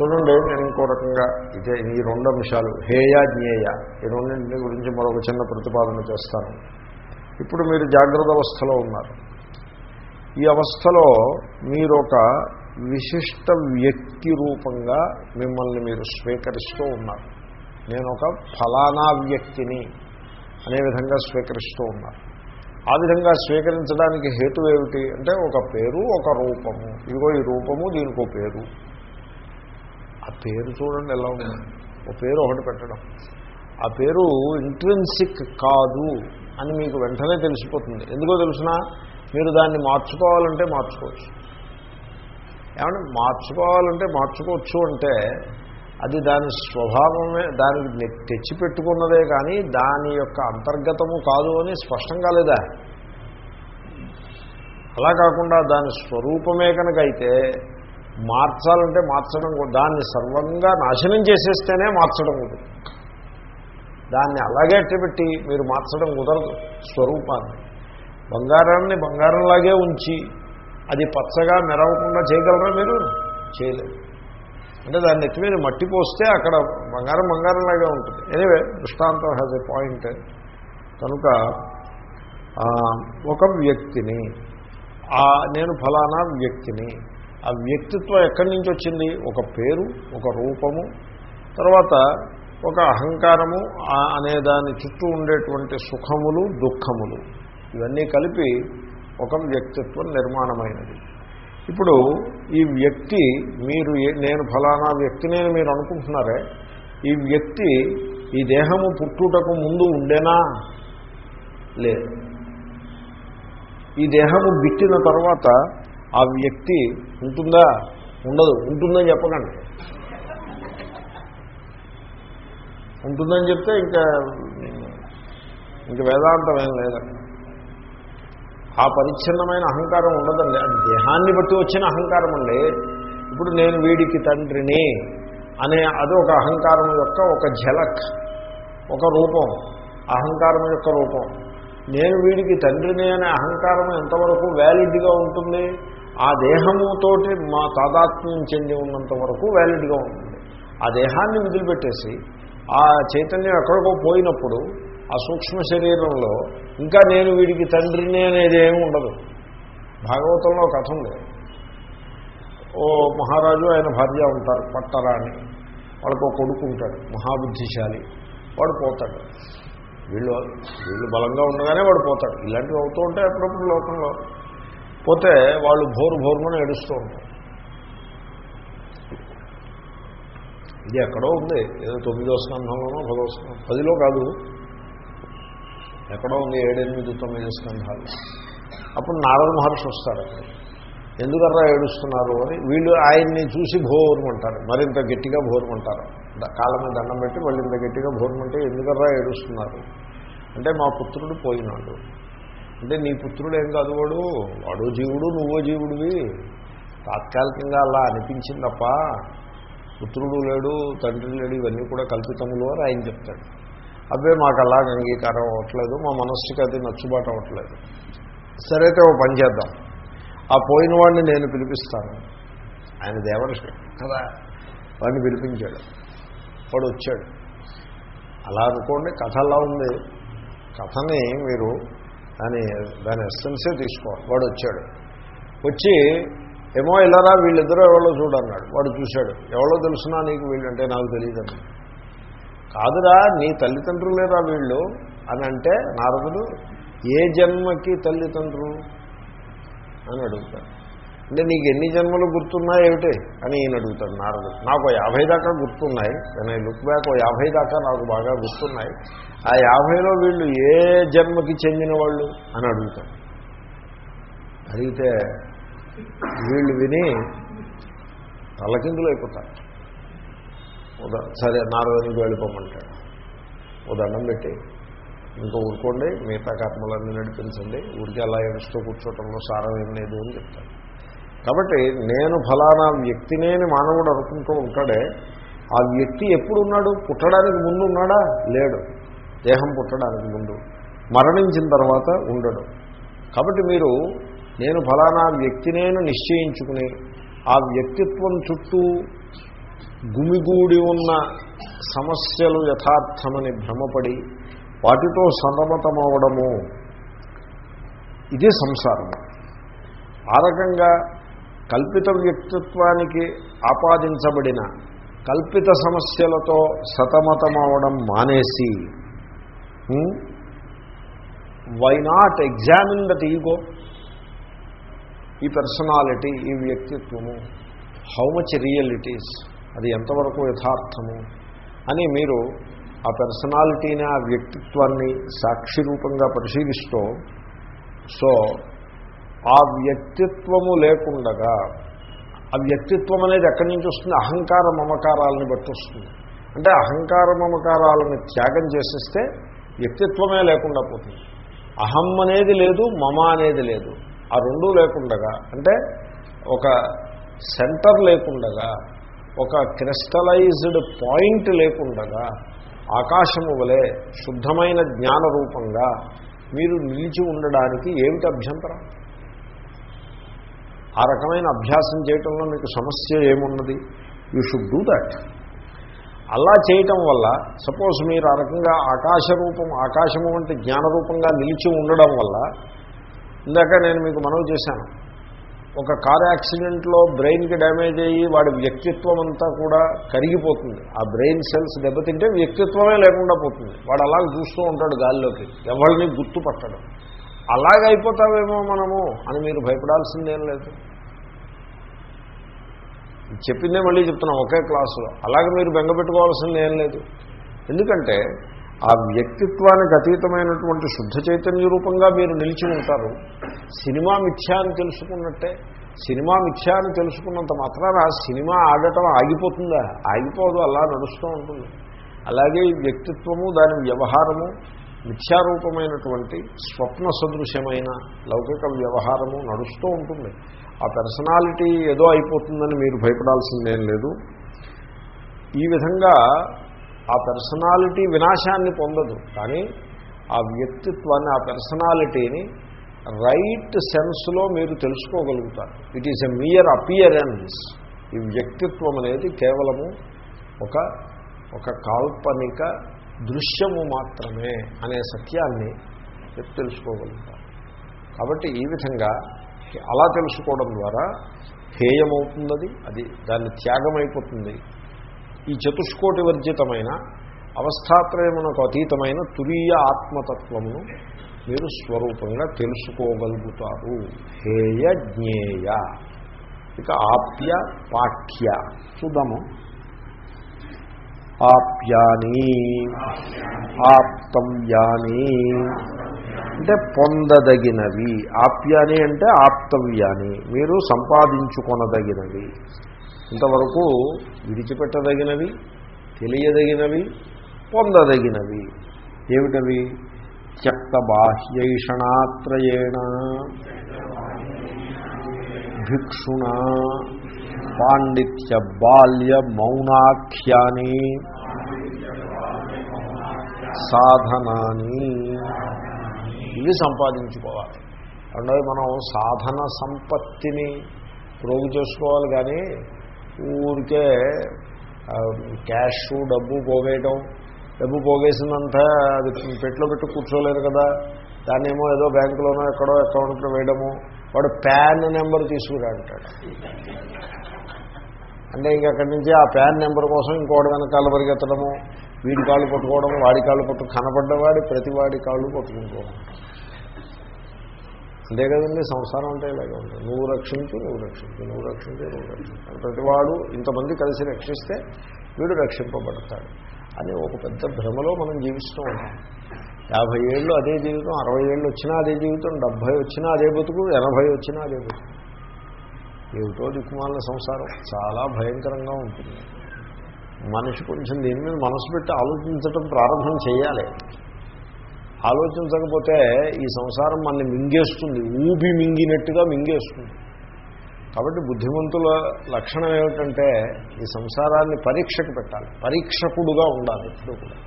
చూడండి నేను ఇంకో రకంగా ఇదే ఈ రెండు అంశాలు హేయ జ్ఞేయ. ఈ రెండింటి గురించి మరొక చిన్న ప్రతిపాదన చేస్తాను. ఇప్పుడు మీరు జాగ్రత్త అవస్థలో ఉన్నారు. ఈ అవస్థలో మీరు ఒక విశిష్ట వ్యక్తి రూపంగా మిమ్మల్ని మీరు స్వీకరిస్తూ ఉన్నారు. నేను ఒక ఫలానా వ్యక్తిని అనే విధంగా స్వీకరిస్తూ ఉన్నారు. ఆ విధంగా స్వీకరించడానికి హేతు ఏమిటి? అంటే ఒక పేరు ఒక రూపము. ఇదిగో ఈ రూపము దీనికో పేరు. పేరు చూడండి ఎలా ఉంది. ఒక పేరు ఒకటి పెట్టడం. ఆ పేరు ఇంట్రెన్సిక్ కాదు అని మీకు వెంటనే తెలిసిపోతుంది. ఎందుకో తెలుసిన? మీరు దాన్ని మార్చుకోవాలంటే మార్చుకోవచ్చు. ఏమంటే మార్చుకోవాలంటే మార్చుకోవచ్చు అంటే అది దాని స్వభావమే దానికి తెచ్చిపెట్టుకున్నదే కానీ దాని యొక్క అంతర్గతము కాదు అని స్పష్టం కాలేదా? అలా కాకుండా దాని స్వరూపమే కనుక అయితే మార్చాలంటే మార్చడం దాన్ని సర్వంగా నాశనం చేసేస్తేనే మార్చడం కుదరదు దాన్ని అలాగే అట్టబెట్టి మీరు మార్చడం కుదరదు స్వరూపాన్ని. బంగారాన్ని బంగారంలాగే ఉంచి అది పచ్చగా మెరవకుండా చేయగలరా మీరు? చేయలేదు అంటే దాన్ని ఎత్తి మీద మట్టి పోస్తే అక్కడ బంగారం బంగారంలాగే ఉంటుంది. ఎనివే దృష్టాంతం హ్యాజ్ ఎ పాయింట్ కనుక ఒక వ్యక్తిని నేను ఫలానా వ్యక్తిని ఆ వ్యక్తిత్వం ఎక్కడి నుంచి వచ్చింది? ఒక పేరు ఒక రూపము తర్వాత ఒక అహంకారము అనే దాని చుట్టూ ఉండేటువంటి సుఖములు దుఃఖములు ఇవన్నీ కలిపి ఒక వ్యక్తిత్వం నిర్మాణమైనది. ఇప్పుడు ఈ వ్యక్తి మీరు నేను ఫలానా వ్యక్తిని మీరు అనుకుంటున్నారే ఈ వ్యక్తి ఈ దేహము పుట్టుటకు ముందు ఉండేనా? లేదు. ఈ దేహము బిట్టిన తర్వాత ఆ వ్యక్తి ఉంటుందా? ఉండదు. ఉంటుందని చెప్పకండి. ఉంటుందని చెప్తే ఇంకా ఇంక వేదాంతం ఏం లేదండి. ఆ పరిచ్ఛిన్నమైన అహంకారం ఉండదండి. అది దేహాన్ని బట్టి వచ్చిన అహంకారం అండి. ఇప్పుడు నేను వీడికి తండ్రిని అనే అది ఒక అహంకారం యొక్క ఒక ఝలక్ ఒక రూపం. అహంకారం యొక్క రూపం. నేను వీడికి తండ్రిని అనే అహంకారం ఎంతవరకు వ్యాలిడ్గా ఉంటుంది? ఆ దేహముతోటి మా తాదాత్మ్యం చెంది ఉన్నంత వరకు వ్యాలిడ్గా ఉంటుంది ఆ దేహాన్ని వదిలిపెట్టేసి ఆ చైతన్యం ఎక్కడికో పోయినప్పుడు ఆ సూక్ష్మ శరీరంలో ఇంకా నేను వీడికి తండ్రిని అనేది ఏమి ఉండదు. భాగవతంలో కథ ఉంది. ఓ మహారాజు ఆయన భార్య ఉంటారు పట్టరాణి. వాళ్ళకు ఒక కొడుకు ఉంటాడు మహాబుద్ధిశాలి. వాడు పోతాడు. వీళ్ళు వీళ్ళు బలంగా ఉండగానే వాడు పోతాడు. ఇలాంటివి అవుతూ ఉంటాయి అప్పుడప్పుడు లోకంలో. పోతే వాళ్ళు భోరు భోరుమని ఏడుస్తూ ఉంటారు. ఇది ఎక్కడో ఉంది. ఏదో తొమ్మిదో స్కంధంలోనో పదో స్కంధం పదిలో కాదు. ఎక్కడో ఉంది ఏడెనిమిది తొమ్మిది స్కంధాలు. అప్పుడు నారద మహర్షి వస్తారు అక్కడ. ఎందుకర్రా ఏడుస్తున్నారు అని వీళ్ళు ఆయన్ని చూసి భోరుమంటారు మరింత గట్టిగా భోరుమంటారు కాళ్ళ మీద దండం పెట్టి వాళ్ళు ఇంత గట్టిగా భోరుమంటే ఎందుకర్రా ఏడుస్తున్నారు? అంటే మా పుత్రుడు పోయినాడు. అంటే నీ పుత్రుడు ఏం కాదు వాడు? వాడు జీవుడు నువ్వో జీవుడివి. తాత్కాలికంగా అలా అనిపించిందప్ప పుత్రుడు లేడు తండ్రి లేడు ఇవన్నీ కూడా కల్పితములు అని ఆయన చెప్తాడు. అబ్బే మాకు అలాగ అంగీకారం అవ్వట్లేదు మా మనస్సుకి అది నచ్చుబాటు అవ్వట్లేదు. సరైతే ఓ పని చేద్దాం. ఆ పోయిన వాడిని నేను పిలిపిస్తాను. ఆయన దేవర్షి కదా? వాడిని పిలిపించాడు. వాడు వచ్చాడు. అలా అనుకోండి కథ అలా ఉంది. కథని మీరు దాని దాని ఎస్సెన్సే తీసుకోవాలి వాడు వచ్చాడు వచ్చి ఏమో ఇలారా వీళ్ళిద్దరూ ఎవరో చూడన్నాడు. వాడు చూశాడు. ఎవరో తెలుసునా నీకు వీళ్ళంటే నాకు తెలియదు కాదురా నీ తల్లిదండ్రులేరా వీళ్ళు? అని అంటే నారదుడు ఏ జన్మకి తల్లిదండ్రులు? అని అడుగుతాడు. అంటే నీకు ఎన్ని జన్మలు గుర్తున్నాయి ఏమిటి? అని ఈయన అడుగుతాడు నారదుడు. నాకు యాభై దాకా గుర్తున్నాయి. కానీ లుక్ బ్యాక్ ఓ యాభై దాకా నాకు బాగా గుర్తున్నాయి. ఆ యాభైలో వీళ్ళు ఏ జన్మకి చెందిన వాళ్ళు అని అడుగుతాడు. అడిగితే వీళ్ళు విని తలకిందులు అయిపోతారు సరే నారదునికి వెళ్ళిపోమంటాడు. ఓ దండం పెట్టి ఇంకా ఊరుకోండి మిగతా కర్మలన్నీ నడిపించండి ఊరికి అలా ఏడుస్తూ కూర్చోవటంలో సారం ఏం లేదు అని చెప్తాడు. కాబట్టి నేను ఫలానా వ్యక్తినేని మానవుడు అనుకుంటూ ఉంటాడే ఆ వ్యక్తి ఎప్పుడు ఉన్నాడు పుట్టడానికి ముందు ఉన్నాడా? లేడు. దేహం పుట్టడానికి ముందు. మరణించిన తర్వాత ఉండడు. కాబట్టి మీరు నేను ఫలానా వ్యక్తినేను నిశ్చయించుకుని ఆ వ్యక్తిత్వం చుట్టూ గుమిగూడి ఉన్న సమస్యలు యథార్థమని భ్రమపడి వాటితో సమతమవడము ఇదే సంసారము ఆ రకంగా కల్పిత వ్యక్తిత్వానికి ఆపాదించబడిన కల్పిత సమస్యలతో సతమతమవడం మానేసి why not examine that ego ఈ పర్సనాలిటీ ఈ వ్యక్తిత్వము how much real it is అది ఎంతవరకు యథార్థము అని మీరు ఆ పర్సనాలిటీని ఆ వ్యక్తిత్వాన్ని సాక్షి రూపంగా పరిశీలిస్తూ సో ఆ వ్యక్తిత్వము లేకుండగా ఆ వ్యక్తిత్వం అనేది ఎక్కడి నుంచి వస్తుంది? అహంకార మమకారాలని బట్టి వస్తుంది. అంటే అహంకార మమకారాలను త్యాగం చేసేస్తే వ్యక్తిత్వమే లేకుండా పోతుంది. అహం అనేది లేదు మమ అనేది లేదు. ఆ రెండూ లేకుండగా అంటే ఒక సెంటర్ లేకుండగా ఒక క్రిస్టలైజ్డ్ పాయింట్ లేకుండగా ఆకాశము వలె శుద్ధమైన జ్ఞాన రూపంగా మీరు నిలిచి ఉండడానికి ఏమిటి అభ్యంతరం? ఆ రకమైన అభ్యాసం చేయటంలో మీకు సమస్య ఏమున్నది? యూ షుడ్ డూ దాట్ అలా చేయటం వల్ల సపోజ్ మీరు ఆ రకంగా ఆకాశ రూపం ఆకాశము వంటి జ్ఞానరూపంగా నిలిచి ఉండడం వల్ల ఇందాక నేను మీకు మనవి చేశాను. ఒక కార్ యాక్సిడెంట్లో బ్రెయిన్కి డ్యామేజ్ అయ్యి వాడి వ్యక్తిత్వం అంతా కూడా కరిగిపోతుంది. ఆ బ్రెయిన్ సెల్స్ దెబ్బతింటే వ్యక్తిత్వమే లేకుండా పోతుంది. వాడు అలా చూస్తూ ఉంటాడు గాల్లోకి. ఎవరిని గుర్తుపట్టడం. అలాగైపోతావేమో మనము అని మీరు భయపడాల్సిందేం లేదు. చెప్పిందే మళ్ళీ చెప్తున్నాం ఒకే క్లాసులో. అలాగే మీరు బెంగపెట్టుకోవాల్సింది ఏం లేదు. ఎందుకంటే ఆ వ్యక్తిత్వానికి అతీతమైనటువంటి శుద్ధ చైతన్య రూపంగా మీరు నిలిచి ఉంటారు. సినిమా మిథ్యా అని తెలుసుకున్నట్టే సినిమా మిథ్యా అని తెలుసుకున్నంత మాత్రాన ఆ సినిమా ఆడటం ఆగిపోతుందా? ఆగిపోదు అలా నడుస్తూ ఉంటుంది. అలాగే ఈ వ్యక్తిత్వము దాని వ్యవహారము మిథ్యారూపమైనటువంటి స్వప్న సదృశ్యమైన లౌకిక వ్యవహారము నడుస్తూ ఉంటుంది. ఆ పర్సనాలిటీ ఏదో అయిపోతుందని మీరు భయపడాల్సిందేం లేదు. ఈ విధంగా ఆ పర్సనాలిటీ వినాశాన్ని పొందదు. కానీ ఆ వ్యక్తిత్వాన్ని ఆ పర్సనాలిటీని రైట్ సెన్స్లో మీరు తెలుసుకోగలుగుతారు. It is a mere appearance ఈ వ్యక్తిత్వం అనేది కేవలము ఒక ఒక కాల్పనిక దృశ్యము మాత్రమే అనే సత్యాన్ని మీరు తెలుసుకోగలుగుతారు. కాబట్టి ఈ విధంగా అలా తెలుసుకోవడం ద్వారా హేయమవుతున్నది అది దాన్ని త్యాగమైపోతుంది. ఈ చతుష్కోటి వర్జితమైన అవస్థాత్రయమునకు అతీతమైన తురీయ ఆత్మతత్వమును మీరు స్వరూపంగా తెలుసుకోగలుగుతారు. హేయ జ్ఞేయ. ఇక ఆప్య పాఠ్య. చూద్దాము ఆప్యాని ఆప్తవ్యాని అంటే పొందదగినవి. ఆప్యాని అంటే ఆప్తవ్యాని మీరు సంపాదించుకొనదగినవి. ఇంతవరకు విడిచిపెట్టదగినవి తెలియదగినవి పొందదగినవి. ఏమిటవి? త్యక్త బాహ్యైషణాత్రయేణ భిక్షుణ పాండిత్య బాల్య మౌనాఖ్యాని సాధనాన్ని ఇవి సంపాదించుకోవాలి. అంటే మనం సాధన సంపత్తిని ప్రోగు చేసుకోవాలి కానీ ఊరికే క్యాష్ డబ్బు పోగేయటం. డబ్బు పోగేసినంత అది పెట్లో పెట్టి కూర్చోలేదు కదా. దాన్నేమో ఏదో బ్యాంకులోనో ఎక్కడో అకౌంట్లో వేయడము. వాడు ప్యాన్ నెంబర్ తీసుకురా అంటాడు. అంటే ఇంక అక్కడి నుంచి ఆ ప్యాన్ నెంబర్ కోసం ఇంకోటి వెనకాల పరిగెత్తడము వీడి కాళ్ళు కొట్టుకోవడం వాడి కాళ్ళు పట్టు కనపడ్డవాడి ప్రతి వాడి కాళ్ళు పట్టుకుంటూ అంతే కదండి సంసారం అంటే ఇలాగే ఉంటుంది. నువ్వు రక్షించు నువ్వు రక్షించు నువ్వు రక్షించు నువ్వు రక్షించు. ప్రతివాడు ఇంతమంది కలిసి రక్షిస్తే వీడు రక్షింపబడతాడు. అని ఒక పెద్ద భ్రమలో మనం జీవిస్తూ ఉంటాం. యాభై ఏళ్ళు అదే జీవితం అరవై ఏళ్ళు వచ్చినా అదే జీవితం డెబ్భై వచ్చినా అదే బతుకు ఎనభై వచ్చినా అదే బతుకు. ఏమిటో దిక్కుమాలిన సంసారం చాలా భయంకరంగా ఉంటుంది. మనిషి కొంచెం దీని మీద మనసు పెట్టి ఆలోచించటం ప్రారంభం చేయాలి. ఆలోచించకపోతే ఈ సంసారం మనల్ని మింగేస్తుంది ఊబి మింగినట్టుగా మింగేస్తుంది. కాబట్టి బుద్ధిమంతుల లక్షణం ఏమిటంటే ఈ సంసారాన్ని పరీక్షకు పెట్టాలి. పరీక్షకుడుగా ఉండాలి ఎప్పుడు కూడా.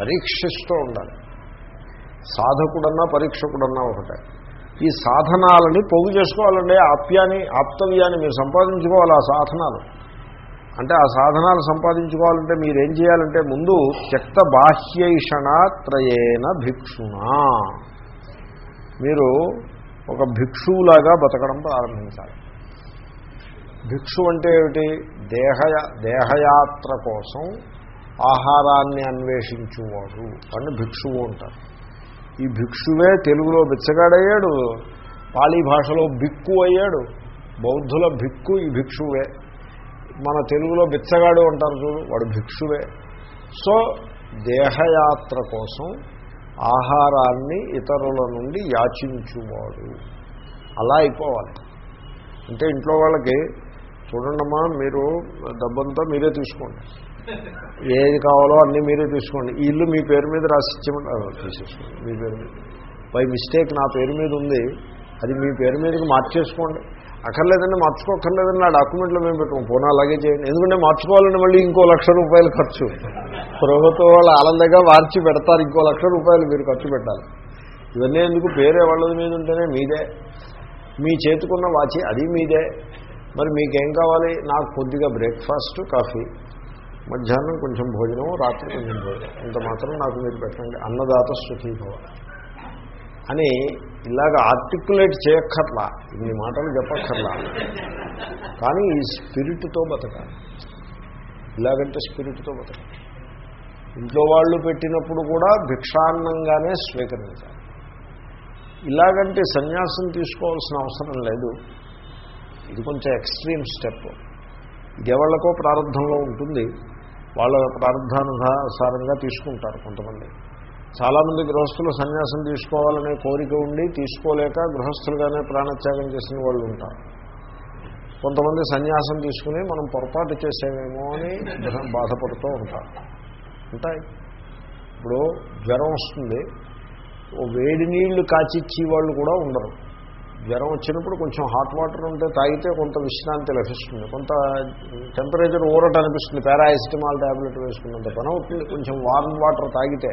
పరీక్షిస్తూ ఉండాలి. సాధకుడన్నా పరీక్షకుడన్నా ఒకటే. ఈ సాధనాలని పోగు చేసుకోవాలండి. ఆప్యాన్ని ఆప్తవ్యాన్ని మీరు సంపాదించుకోవాలి ఆ సాధనాలు. అంటే ఆ సాధనాలు సంపాదించుకోవాలంటే మీరేం చేయాలంటే ముందు త్యక్త బాహ్యైషణాత్రయేన భిక్షుణ. మీరు ఒక భిక్షువులాగా బతకడం ప్రారంభించాలి. భిక్షు అంటే ఏమిటి? దేహ దేహయాత్ర కోసం ఆహారాన్ని అన్వేషించువాడు అని భిక్షువు అంటారు. ఈ భిక్షువే తెలుగులో బిచ్చగాడయ్యాడు పాళీ భాషలో బిక్కు అయ్యాడు బౌద్ధుల భిక్కు ఈ భిక్షువే. మన తెలుగులో బిచ్చగాడు అంటారు చూడు వాడు భిక్షువే. సో దేహయాత్ర కోసం ఆహారాన్ని ఇతరుల నుండి యాచించువాడు. అలా అయిపోవాలి. అంటే ఇంట్లో వాళ్ళకి చూడండమ్మా మీరు డబ్బంతా మీరే తీసుకోండి. ఏది కావాలో అన్నీ మీరే తీసుకోండి. ఈ ఇల్లు మీ పేరు మీద రాసి ఇచ్చేమంటారు తీసేసుకోండి. మీ పేరు మీద. బై మిస్టేక్ నా పేరు మీద ఉంది. అది మీ పేరు మీదకి మార్చేసుకోండి. అక్కర్లేదండి మార్చుకోక్కర్లేదండి నా డాక్యుమెంట్లో మేము పెట్టుకోం పోనా అలాగే చేయండి. ఎందుకంటే మార్చుకోవాలంటే మళ్ళీ ఇంకో లక్ష రూపాయలు ఖర్చు. ప్రభుత్వం వాళ్ళు ఆనందంగా మార్చి పెడతారు. ఇంకో లక్ష రూపాయలు మీరు ఖర్చు పెట్టాలి. ఇవన్నీ ఎందుకు? పేరే వాళ్ళ మీద ఉంటేనే మీదే. మీ చేతుకున్న వాచి అది మీదే. మరి మీకేం కావాలి? నాకు కొద్దిగా బ్రేక్ఫాస్ట్ కాఫీ మధ్యాహ్నం కొంచెం భోజనం రాత్రి కొంచెం భోజనం. ఇంత మాత్రం నాకు మీరు పెట్టండి. అన్నదాత సుఖీభవ అని ఇలాగ ఆర్టికులేట్ చేయక్కర్లా. ఇన్ని మాటలు చెప్పక్కర్లా. కానీ ఈ స్పిరిట్తో బతకాలి. ఇలాగంటే స్పిరిట్తో బతకాలి. ఇంట్లో వాళ్ళు పెట్టినప్పుడు కూడా భిక్షాన్నంగానే స్వీకరించాలి. ఇలాగంటే సన్యాసం తీసుకోవాల్సిన అవసరం లేదు. ఇది కొంచెం ఎక్స్ట్రీమ్ స్టెప్. ఇది ఎవరికో ప్రారంభంలో ఉంటుంది. వాళ్ళ ప్రార్థానుసారంగా తీసుకుంటారు కొంతమంది. చాలామంది గృహస్థులు సన్యాసం తీసుకోవాలనే కోరిక ఉండి తీసుకోలేక గృహస్థులుగానే ప్రాణత్యాగం చేసిన వాళ్ళు ఉంటారు. కొంతమంది సన్యాసం తీసుకుని మనం పొరపాటు చేసేమేమో అని బాధపడుతూ ఉంటారు. ఉంటాయి. ఇప్పుడు జ్వరం వస్తుంది. ఓ వేడి నీళ్ళు కాచిచ్చి వాళ్ళు కూడా ఉండరు. జ్వరం వచ్చినప్పుడు కొంచెం హాట్ వాటర్ ఉంటే తాగితే కొంత విశ్రాంతి లభిస్తుంది. కొంత టెంపరేచర్ ఊరట అనిపిస్తుంది. పారాసిటమాల్ ట్యాబ్లెట్ వేసుకున్నంత పని అవుతుంది. కొంచెం వార్మ్ వాటర్ తాగితే.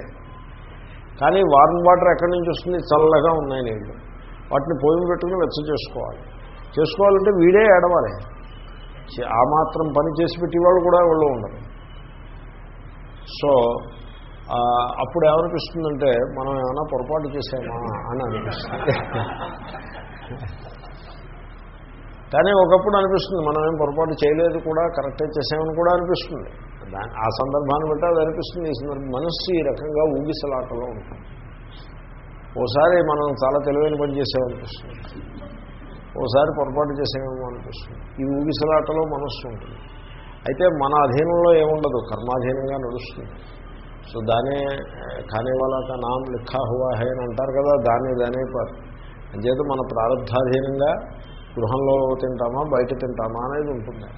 కానీ వార్మ్ వాటర్ ఎక్కడి నుంచి వస్తుంది? చల్లగా ఉన్నాయి నీళ్ళు వాటిని పోయి పెట్టుకుని వెచ్చ చేసుకోవాలి. చేసుకోవాలంటే వీడే ఏడవాలి. ఆ మాత్రం పని చేసి పెట్టేవాళ్ళు కూడా వాళ్ళు ఉండరు. సో అప్పుడు ఏమనిపిస్తుందంటే మనం ఏమైనా పొరపాటు చేసామా అని అనిపిస్తుంది. కానీ ఒకప్పుడు అనిపిస్తుంది మనం ఏం పొరపాటు చేయలేదు కూడా కరెక్టే చేసామని కూడా అనిపిస్తుంది. దాని ఆ సందర్భాన్ని బట్టి అది అనిపిస్తుంది ఈ సందర్భం మనస్సు ఈ రకంగా ఊగిసలాటలో ఉంటుంది. ఓసారి మనం చాలా తెలివైన పని చేసామనిపిస్తుంది. ఓసారి పొరపాటు చేసామేమో అనిపిస్తుంది. ఈ ఊగిసలాటలో మనస్సు ఉంటుంది. అయితే మన అధీనంలో ఏముండదు కర్మాధీనంగా నడుస్తుంది. సో దానే ఖానే వాళ్ళ నామ్ లిఖా హువా హే అని అంటారు కదా దాన్ని దానే అంచేత మన ప్రారంధాధీనంగా గృహంలో తింటామా బయట తింటామా అనేది ఉంటుంది.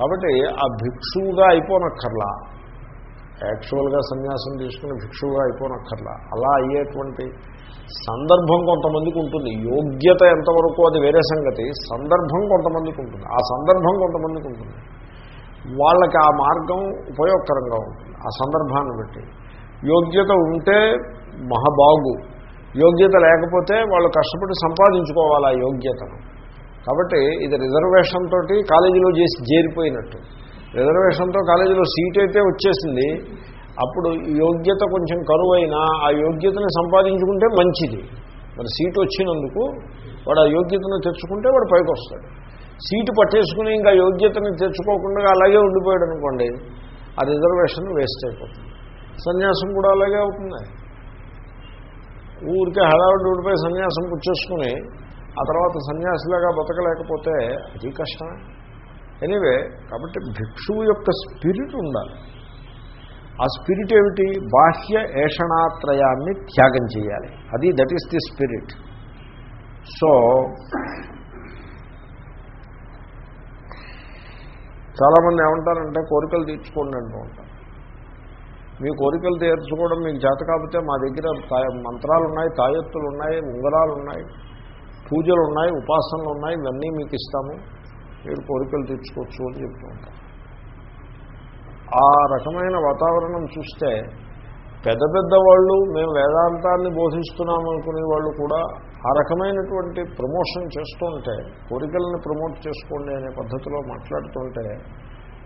కాబట్టి ఆ భిక్షువుగా అయిపోనక్కర్లా. యాక్చువల్గా సన్యాసం తీసుకుని భిక్షువుగా అయిపోనక్కర్లా. అలా అయ్యేటువంటి సందర్భం కొంతమందికి ఉంటుంది. యోగ్యత ఎంతవరకు అది వేరే సంగతి. సందర్భం కొంతమందికి ఉంటుంది. ఆ సందర్భం కొంతమందికి ఉంటుంది. వాళ్ళకి ఆ మార్గం ఉపయోగకరంగా ఉంటుంది. ఆ సందర్భాన్ని బట్టి. యోగ్యత ఉంటే మహాబాగు. యోగ్యత లేకపోతే వాళ్ళు కష్టపడి సంపాదించుకోవాలి ఆ యోగ్యతను. కాబట్టి ఇది రిజర్వేషన్ తోటి కాలేజీలో చేసి చేరిపోయినట్టు. రిజర్వేషన్తో కాలేజీలో సీట్ అయితే వచ్చేసింది. అప్పుడు యోగ్యత కొంచెం కరువు అయినా ఆ యోగ్యతను సంపాదించుకుంటే మంచిది. మరి సీటు వచ్చినందుకు వాడు ఆ యోగ్యతను తెచ్చుకుంటే వాడు పైకి వస్తాడు సీటు పట్టేసుకుని ఇంకా యోగ్యతను తెచ్చుకోకుండా అలాగే ఉండిపోయాడు అనుకోండి ఆ రిజర్వేషన్ వేస్ట్ అయిపోతుంది. సన్యాసం కూడా అలాగే అవుతుంది. ఊరికే హడావిడి ఊడిపోయి సన్యాసం పుచ్చేసుకుని ఆ తర్వాత సన్యాసిలాగా బతకలేకపోతే అది కష్టమే. ఎనీవే కాబట్టి భిక్షువు యొక్క స్పిరిట్ ఉండాలి. ఆ స్పిరిట్ ఏమిటి? బాహ్య ఏషణాత్రయాన్ని త్యాగం చేయాలి. అది that is the spirit so చాలామంది ఏమంటారంటే కోరికలు తీర్చుకోండి అంటూ ఉంటారు. మీ కోరికలు తీర్చుకోవడం మీకు చేత కాకపోతే మా దగ్గర మంత్రాలు ఉన్నాయి తాయెత్తులు ఉన్నాయి ఉంగరాలు ఉన్నాయి పూజలు ఉన్నాయి ఉపాసనలు ఉన్నాయి ఇవన్నీ మీకు ఇస్తాము. మీరు కోరికలు తీర్చుకోవచ్చు అని చెప్తూ ఉంటారు. ఆ రకమైన వాతావరణం చూస్తే పెద్ద పెద్ద వాళ్ళు మేము వేదాంతాన్ని బోధిస్తున్నాం అనుకునే వాళ్ళు కూడా ఆ రకమైనటువంటి ప్రమోషన్ చేస్తూ ఉంటే కోరికలను ప్రమోట్ చేసుకోండి అనే పద్ధతిలో మాట్లాడుతుంటే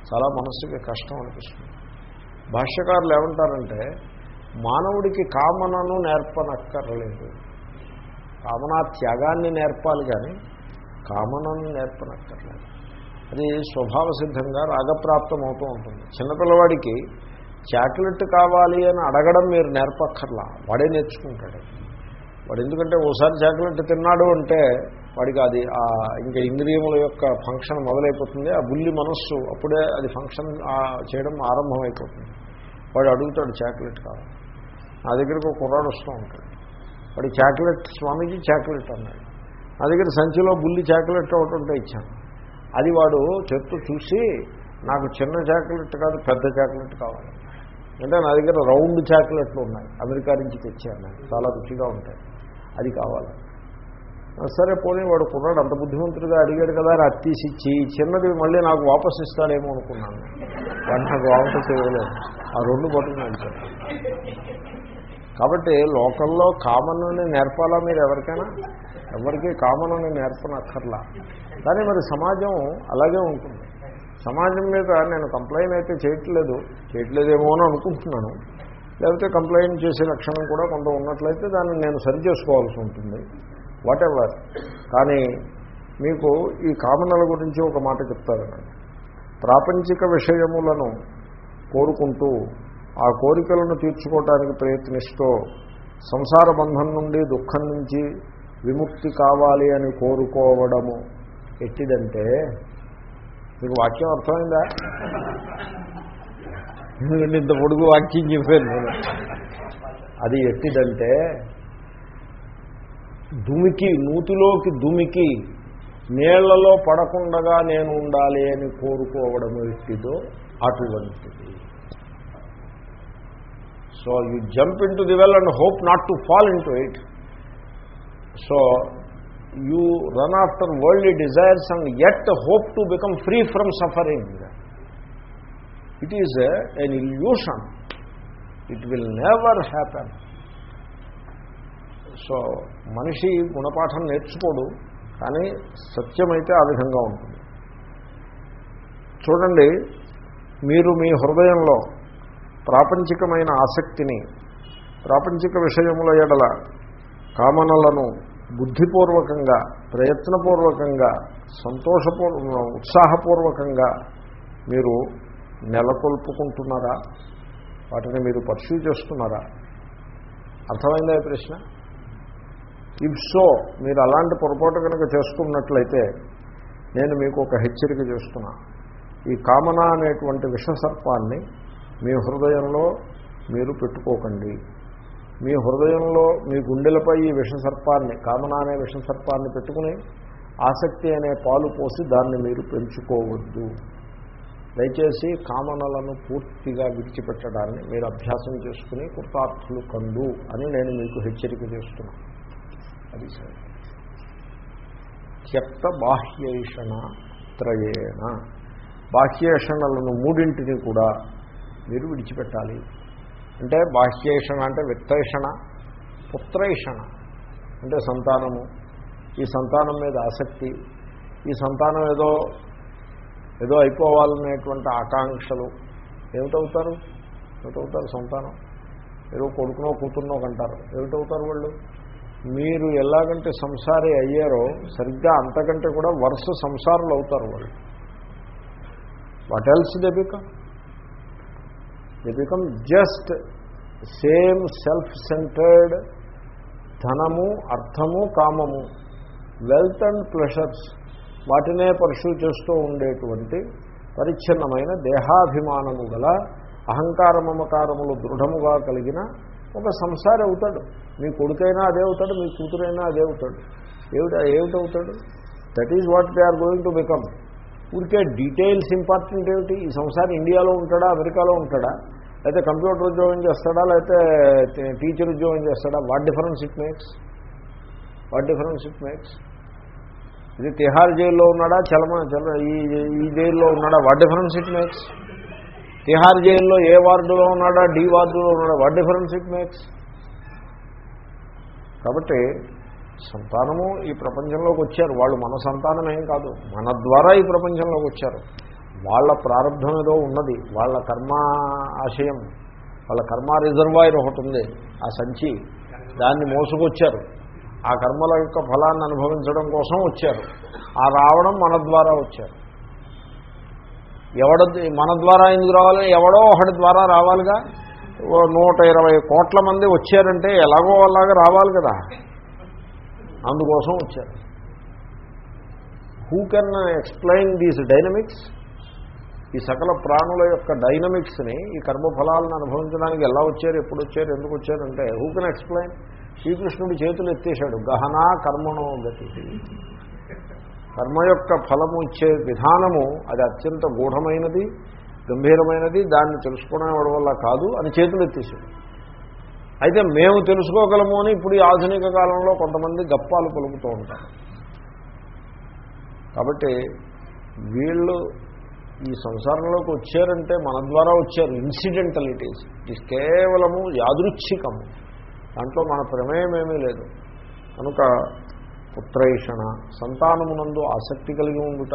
చాలా మనస్సుకి కష్టం అనిపిస్తుంది. భాష్యకారులు ఏమంటారంటే మానవుడికి కామనను నేర్పనక్కర్లేదు. కామనా త్యాగాన్ని నేర్పాలి కానీ కామనను నేర్పనక్కర్లేదు. అది స్వభావ సిద్ధంగా రాగప్రాప్తం అవుతూ ఉంటుంది. చిన్నపిల్లవాడికి చాక్లెట్ కావాలి అని అడగడం మీరు నేర్పక్కర్లా. వాడే నేర్చుకుంటాడు. వాడు ఎందుకంటే ఓసారి చాక్లెట్ తిన్నాడు అంటే వాడికి అది ఇంకా ఇంద్రియముల యొక్క ఫంక్షన్ మొదలైపోతుంది ఆ బుల్లి మనస్సు అప్పుడే అది ఫంక్షన్ చేయడం ఆరంభమైపోతుంది. వాడు అడుగుతాడు చాక్లెట్ కావాలి. నా దగ్గరకు ఒక కుర్రాడు వస్తూ ఉంటాడు. వాడి చాక్లెట్ స్వామీజీ చాక్లెట్ అన్నాడు. నా దగ్గర సంచిలో బుల్లి చాక్లెట్ ఒకటి ఉంటే ఇచ్చాను. అది వాడు చెట్టు చూసి నాకు చిన్న చాక్లెట్ కాదు పెద్ద చాక్లెట్ కావాలి. అంటే నా దగ్గర రౌండ్ చాక్లెట్లు ఉన్నాయి. అమెరికా నుంచి తెచ్చాను. చాలా రుచిగా ఉంటాయి. అది కావాలి. సరే పోనీ వాడు కుర్రాడు అంత బుద్ధిమంతుడిగా అడిగాడు కదా అని అత్తీసిచ్చి చిన్నది మళ్ళీ నాకు వాపస్ ఇస్తాడేమో అనుకున్నాను. వాడు నాకు వాపస్ ఇవ్వలేదు. ఆ రెండు పట్టుకుని కాబట్టి లోకల్లో కామన్ అని నేర్పాలా మీరు ఎవరికైనా? ఎవరికి కామన్ అని నేర్పనక్కర్లా. కానీ మరి సమాజం అలాగే ఉంటుంది. సమాజం మీద నేను కంప్లైంట్ అయితే చేయట్లేదు. చేయట్లేదేమో అని అనుకుంటున్నాను. లేకపోతే కంప్లైంట్ చేసే లక్షణం కూడా కొంత ఉన్నట్లయితే దాన్ని నేను సరి చేసుకోవాల్సి ఉంటుంది. వాట్ ఎవర్ కానీ మీకు ఈ కామనల గురించి ఒక మాట చెప్తారు ప్రాపంచిక విషయములను కోరుకుంటూ ఆ కోరికలను తీర్చుకోవటానికి ప్రయత్నిస్తూ సంసార బంధం నుండి దుఃఖం నుంచి విముక్తి కావాలి అని కోరుకోవడము ఎట్టిదంటే మీకు వాక్యం అర్థమైందా? ఎందుకంటే ఇంత పొడుగు వాక్యం చెప్పాను నేను. అది ఎట్టిదంటే దుమికి నూతిలోకి దుమికి నీళ్ళలో పడకుండగా నేను ఉండాలి అని కోరుకోవడం ఎట్టిదో అటువంటిది. So you jump into the well and hope not to fall into it so you run after world desires and yet hope to become free from suffering it is an illusion it will never happen so మనిషి గుణపాఠం నేర్చుకోడు కానీ సత్యమైతే ఆ విధంగా ఉంటుంది. చూడండి మీరు మీ హృదయంలో ప్రాపంచికమైన ఆసక్తిని ప్రాపంచిక విషయముల ఎడల కామనలను బుద్ధిపూర్వకంగా ప్రయత్నపూర్వకంగా సంతోషపూర్వ ఉత్సాహపూర్వకంగా మీరు నెలకొల్పుకుంటున్నారా? వాటిని మీరు పర్సూ చేస్తున్నారా? అర్థమైందా ప్రశ్న? ఇఫ్ సో మీరు అలాంటి పొరపాటు కనుక చేసుకున్నట్లయితే నేను మీకు ఒక హెచ్చరిక చేస్తున్నా. ఈ కామన అనేటువంటి విషసర్పాన్ని మీ హృదయంలో మీరు పెట్టుకోకండి. మీ హృదయంలో మీ గుండెలపై ఈ విషసర్పాన్ని కామన అనే విషసర్పాన్ని పెట్టుకుని ఆసక్తి అనే పాలు పోసి దాన్ని మీరు పెంచుకోవద్దు. దయచేసి కామనలను పూర్తిగా విడిచిపెట్టడాన్ని మీరు అభ్యాసం చేసుకుని కృతార్థులు కండు అని నేను మీకు హెచ్చరిక చేస్తున్నాను అది సరే. త్యక్త బాహ్యేషణ త్రయేణ. బాహ్యేషణలను మూడింటిని కూడా మీరు విడిచిపెట్టాలి. అంటే బాహ్యేషణ అంటే విత్తేషణ పుత్రేషణ అంటే సంతానము. ఈ సంతానం మీద ఆసక్తి ఈ సంతానం ఏదో ఏదో అయిపోవాలనేటువంటి ఆకాంక్షలు. ఏమిటవుతారు? ఏమిటవుతారు సంతానం? ఏదో కొడుకునో కూతుర్నో కంటారు. ఏమిటవుతారు వాళ్ళు? మీరు ఎలాగంటే సంసారి అయ్యారో సరిగ్గా అంతకంటే కూడా వరుస సంసారులు అవుతారు వాళ్ళు. What else they become they become just same self centered ధనము అర్థము కామము వెల్త్ అండ్ ప్లెషర్స్ వాటినే పర్సూ చేస్తూ ఉండేటువంటి పరిచ్ఛిన్నమైన దేహాభిమానము గల అహంకార మమకారములు దృఢముగా కలిగిన ఒక సంసారి అవుతాడు. మీ కొడుకైనా అదే అవుతాడు మీ కూతురైనా అదే అవుతాడు. ఏమిటి ఏమిటవుతాడు? That is what they are going to become ఊరికే డీటెయిల్స్ ఇంపార్టెంట్ ఏమిటి? ఈ సంసారం ఇండియాలో ఉంటాడా అమెరికాలో ఉంటాడా? లేకపోతే కంప్యూటర్ ఉద్యోగం చేస్తాడా లేకపోతే టీచర్ ఉద్యోగం చేస్తాడా? What difference it makes what difference it makes ఇది తిహార్ జైల్లో ఉన్నాడా? చలమ చల ఈ ఈ జైల్లో ఉన్నాడా? What difference it makes Tihar జైల్లో ఏ వార్డులో ఉన్నాడా డి వార్డులో ఉన్నాడా వాట్ డిఫరెన్స్ ఇట్ మేక్స్? కాబట్టి సంతానము ఈ ప్రపంచంలోకి వచ్చారు. వాళ్ళు మన సంతానం ఏం కాదు. మన ద్వారా ఈ ప్రపంచంలోకి వచ్చారు. వాళ్ళ ప్రారంభం ఏదో ఉన్నది. వాళ్ళ కర్మ ఆశయం వాళ్ళ కర్మ రిజర్వాయర్ ఒకటి ఉంది ఆ సంచి. దాన్ని మోసుకొచ్చారు. ఆ కర్మల యొక్క ఫలాన్ని అనుభవించడం కోసం వచ్చారు. ఆ రావడం మన ద్వారా వచ్చారు. ఎవడ మన ద్వారా ఎందుకు రావాలి? ఎవడో ఒకటి ద్వారా రావాలిగా? నూట ఇరవై కోట్ల మంది వచ్చారంటే ఎలాగో అలాగా రావాలి కదా. అందుకోసం వచ్చారు. Who can explain these dynamics ఈ సకల ప్రాణుల యొక్క డైనమిక్స్ని ఈ కర్మఫలాలను అనుభవించడానికి ఎలా వచ్చారు ఎప్పుడు వచ్చారు ఎందుకు వచ్చారు అంటే హూ కెన్ ఎక్స్ప్లెయిన్ శ్రీకృష్ణుడి చేతులు ఎత్తేశాడు. గహనా కర్మణో గతి. కర్మ యొక్క ఫలము ఇచ్చే విధానము అది అత్యంత గూఢమైనది గంభీరమైనది. దాన్ని తెలుసుకోవడం వల్ల కాదు అని చేతులు ఎత్తేసాడు అయితే మేము తెలుసుకోగలము అని ఇప్పుడు ఈ ఆధునిక కాలంలో కొంతమంది గప్పాలు పలుకుతూ ఉంటారు. కాబట్టి వీళ్ళు ఈ సంసారంలోకి వచ్చారంటే మన ద్వారా వచ్చారు. ఇన్సిడెంటలిటీస్. ఇది కేవలము యాదృచ్ఛికము. దాంట్లో మన ప్రమేయం ఏమీ లేదు. కనుక పుత్రైషణ. సంతానమునందు ఆసక్తి కలిగి ఉండుట.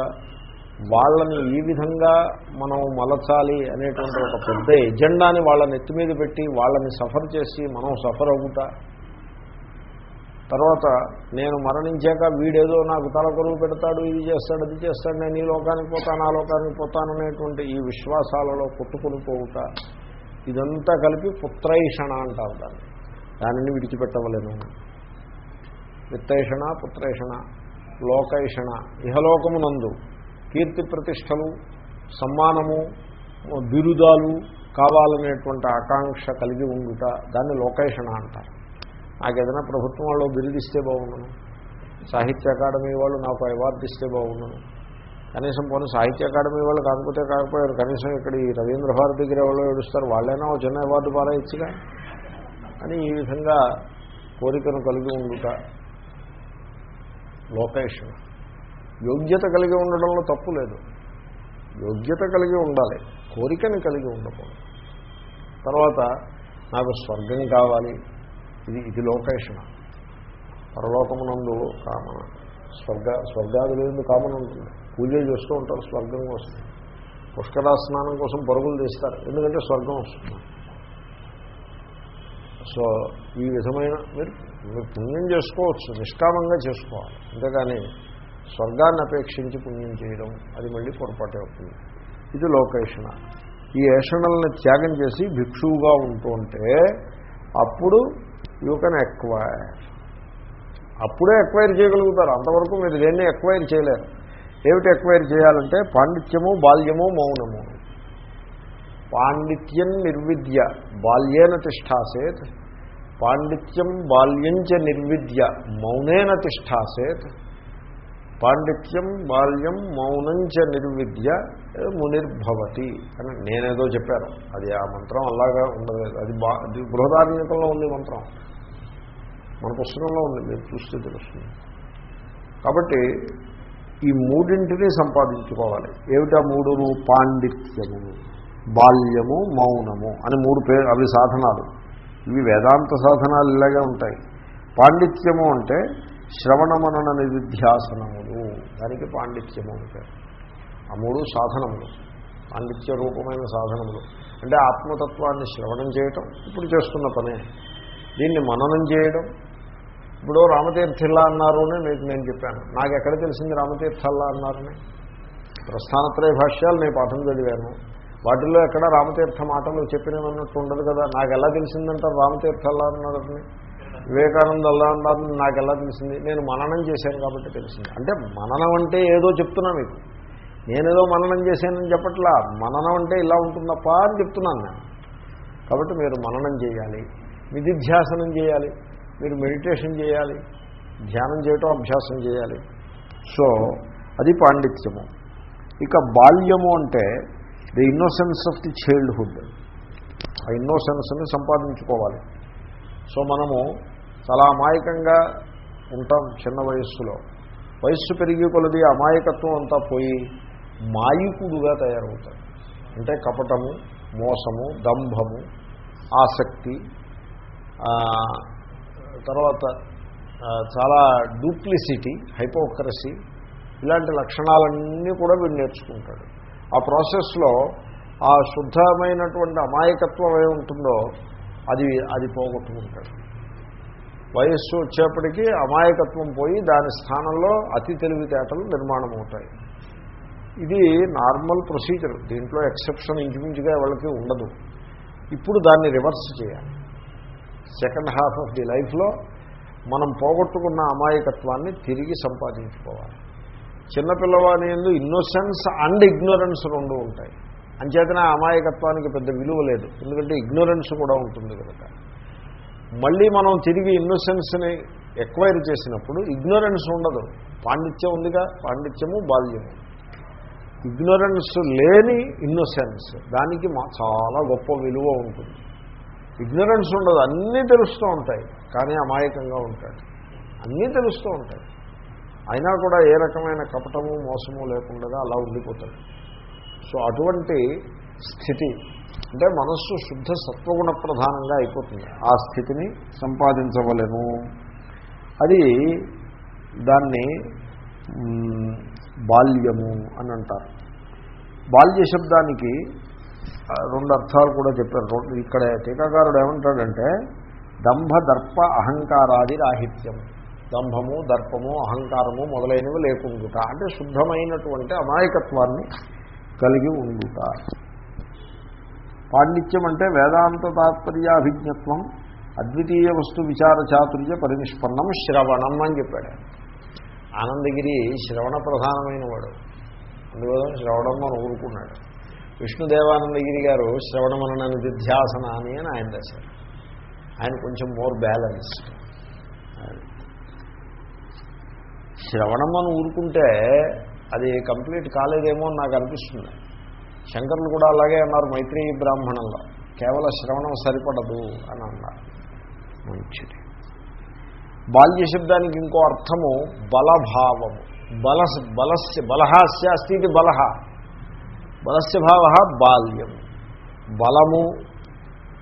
వాళ్ళని ఈ విధంగా మనం మలచాలి అనేటువంటి ఒక పెద్ద ఎజెండాని వాళ్ళ నెత్తి మీద పెట్టి వాళ్ళని సఫర్ చేసి మనం సఫర్ అవుట. తర్వాత నేను మరణించాక వీడేదో నాకు తల కొరువు పెడతాడు ఇది చేస్తాడు అది చేస్తాడు నేను ఈ లోకానికి పోతాను ఆ లోకానికి పోతాను అనేటువంటి ఈ విశ్వాసాలలో కొట్టుకుని పోవుట. ఇదంతా కలిపి పుత్రైషణ అంటారు దాన్ని. దానిని విడిచిపెట్టవలేను. విత్తేషణ పుత్రేషణ లోకైషణ ఇహలోకమునందు కీర్తి ప్రతిష్టలు సమ్మానము బిరుదాలు కావాలనేటువంటి ఆకాంక్ష కలిగి ఉండుట దాన్ని లోకేషణ అంటారు. నాకు ఏదైనా ప్రభుత్వం వాళ్ళు బిరుదిస్తే బాగుండను. సాహిత్య అకాడమీ వాళ్ళు నాకు అవార్డు ఇస్తే బాగుండను. కనీసం పోనీ సాహిత్య అకాడమీ వాళ్ళు కాకపోతే కాకపోయారు కనీసం ఇక్కడ ఈ రవీంద్ర భారతి దగ్గర వాళ్ళు ఏడుస్తారు వాళ్ళైనా ఒక చిన్న అవార్డు పారాయిచ్చుగా. అని ఈ విధంగా కోరికను కలిగి ఉండుట లోకేషన్ యోగ్యత కలిగి ఉండడంలో తప్పు లేదు. యోగ్యత కలిగి ఉండాలి కోరికని కలిగి ఉండకూడదు. తర్వాత నాకు స్వర్గం కావాలి ఇది ఇది లోకేషణ. పరలోకమునందు కామన. స్వర్గ స్వర్గాది కామన్ ఉంటుంది. పూజలు చేస్తూ ఉంటారు స్వర్గం వస్తుంది. పుష్కరా స్నానం కోసం పరుగులు తీస్తారు ఎందుకంటే స్వర్గం వస్తుంది. సో ఈ విధమైన మీరు మీరు పుణ్యం చేసుకోవచ్చు నిష్కామంగా చేసుకోవాలి. అంతేగాని స్వర్గాన్ని అపేక్షించి పుణ్యం చేయడం అది మళ్ళీ పొరపాటే అవుతుంది. ఇది లోకేషణ. ఈ ఏషణల్ని త్యాగం చేసి భిక్షువుగా ఉంటుంటే ఉంటే అప్పుడు యూ కెన్ ఎక్వైర్ అప్పుడే ఎక్వైర్ చేయగలుగుతారు. అంతవరకు మీరు దేన్ని ఎక్వైర్ చేయలేరు. ఏమిటి ఎక్వైర్ చేయాలంటే పాండిత్యము బాల్యము మౌనము. పాండిత్యం నిర్విద్య. బాల్యేన తిష్టాసేత్ పాండిత్యం బాల్యంచ నిర్విద్య మౌనేన తిష్టాసేత్ పాండిత్యం బాల్యం మౌనంచ నిర్విద్య మునిర్భవతి అని నేనేదో చెప్పాను. అది ఆ మంత్రం అలాగా ఉండలేదు అది బా అది బృహదార్ణ్యకంలో ఉంది మంత్రం. మన పుస్తకంలో ఉంది మీరు చూస్తే తెలుస్తుంది. కాబట్టి ఈ మూడింటిని సంపాదించుకోవాలి. ఏమిటా మూడు పాండిత్యము బాల్యము మౌనము అని మూడు పేరు అవి సాధనాలు. ఇవి వేదాంత సాధనాలు ఇలాగే ఉంటాయి. పాండిత్యము అంటే శ్రవణ మనన నిధిధ్యాసనములు. దానికి పాండిత్యము అంటే ఆ మూడు సాధనములు పాండిత్య రూపమైన సాధనములు. అంటే ఆత్మతత్వాన్ని శ్రవణం చేయటం ఇప్పుడు చేస్తున్న పనే. దీన్ని మననం చేయడం. ఇప్పుడు రామతీర్థిల్లా అన్నారు అని మీకు నేను చెప్పాను. నాకు ఎక్కడ తెలిసింది రామతీర్థల్లా అన్నారని? ప్రస్థానత్రయ భాష్యాలు నేను పాఠం చదివాను. వాటిల్లో ఎక్కడ రామతీర్థ మాటలు చెప్పినవన్నట్టు ఉండదు కదా. నాకు ఎలా తెలిసిందంటారు రామతీర్థల్లా అన్నారని వివేకానంద అల్లా అన్నారని నాకు ఎలా తెలిసింది? నేను మననం చేశాను కాబట్టి తెలిసింది. అంటే మననం అంటే ఏదో చెప్తున్నా మీకు. నేనేదో మననం చేశానని చెప్పట్లా. మననం అంటే ఇలా ఉంటుందప్ప అని చెప్తున్నాను నేను. కాబట్టి మీరు మననం చేయాలి. నిధిధ్యాసనం చేయాలి. మీరు మెడిటేషన్ చేయాలి. ధ్యానం చేయటం అభ్యాసం చేయాలి. సో అది పాండిత్యము. ఇక బాల్యము అంటే the innocence of the childhood. ఆ ఇన్నోసెన్స్ని సంపాదించుకోవాలి. సో మనము చాలా అమాయకంగా ఉంటాం చిన్న వయస్సులో. వయస్సు పెరిగి కొలది అమాయకత్వం అంతా పోయి మాయికుడుగా తయారవుతాడు అంటే కపటము మోసము దంభము ఆసక్తి తర్వాత చాలా డూప్లిసిటీ హైపోక్రసీ ఇలాంటి లక్షణాలన్నీ కూడా వీడు నేర్చుకుంటాడు. ఆ ప్రాసెస్లో ఆ శుద్ధమైనటువంటి అమాయకత్వం ఏముంటుందో అది అది పోగొట్టుకుంటాడు. వయస్సు వచ్చేప్పటికీ అమాయకత్వం పోయి దాని స్థానంలో అతి తెలివితేటలు నిర్మాణం అవుతాయి ఇది నార్మల్ ప్రొసీజర్ దీంట్లో ఎక్సెప్షన్ ఇంచుమించుగా వాళ్ళకి ఉండదు. ఇప్పుడు దాన్ని రివర్స్ చేయాలి. సెకండ్ హాఫ్ ఆఫ్ ది లైఫ్లో మనం పోగొట్టుకున్న అమాయకత్వాన్ని తిరిగి సంపాదించుకోవాలి. చిన్నపిల్లవాని ఎందు ఇన్నోసెన్స్ అండ్ ఇగ్నోరెన్స్ రెండు ఉంటాయి. అంచేతనే అమాయకత్వానికి పెద్ద విలువ లేదు. ఎందుకంటే ఇగ్నోరెన్స్ కూడా ఉంటుంది కనుక. మళ్ళీ మనం తిరిగి ఇన్నోసెన్స్ని ఎక్వైర్ చేసినప్పుడు ఇగ్నోరెన్స్ ఉండదు. పాండిత్యం ఉందిగా పాండిత్యము బాల్యము. ఇగ్నోరెన్స్ లేని ఇన్నోసెన్స్ దానికి మా- చాలా గొప్ప విలువ ఉంటుంది. ఇగ్నరెన్స్ ఉండదు అన్నీ తెలుస్తూ ఉంటాయి. కానీ అమాయకంగా ఉంటాడు. అన్నీ తెలుస్తూ ఉంటాయి. అయినా కూడా ఏ రకమైన కపటము మోసము లేకుండా అలా ఉండిపోతాడు. సో అటువంటి స్థితి అంటే మనస్సు శుద్ధ సత్వగుణ ప్రధానంగా అయిపోతుంది. ఆ స్థితిని సంపాదించవలేము. అది దాన్ని బాల్యము అని అంటారు. బాల్య శబ్దానికి రెండు అర్థాలు కూడా చెప్పారు. ఇక్కడ టీకాకారుడు ఏమంటాడంటే దంభ దర్ప అహంకారాది రాహిత్యం. దంభము దర్పము అహంకారము మొదలైనవి లేకుండుట. అంటే శుద్ధమైనటువంటి అమాయకత్వాన్ని కలిగి ఉండుట. పాండిత్యం అంటే వేదాంత తాత్పర్యాభిజ్ఞత్వం అద్వితీయ వస్తు విచార చాతుర్య పరినిష్పన్నం శ్రవణం అని చెప్పాడు. ఆనందగిరి శ్రవణ ప్రధానమైన వాడు అందువల్ల శ్రవణం అని ఊరుకున్నాడు. విష్ణుదేవానందగిరి గారు శ్రవణమన నిధ్యాసన అని అని ఆయన రాశారు. ఆయన కొంచెం మోర్ బ్యాలెన్స్డ్ శ్రవణం అని ఊరుకుంటే అది కంప్లీట్ కాలేదేమో అని నాకు అనిపిస్తుంది. శంకరులు కూడా అలాగే అన్నారు మైత్రేయి బ్రాహ్మణంలో. కేవలం శ్రవణం సరిపడదు అని అన్నారు. మంచిది. బాల్య శబ్దానికి ఇంకో అర్థము బలభావము. బల బలస్య బలహాస్య అస్తి బలహ. బలస్య భావ బాల్యం. బలము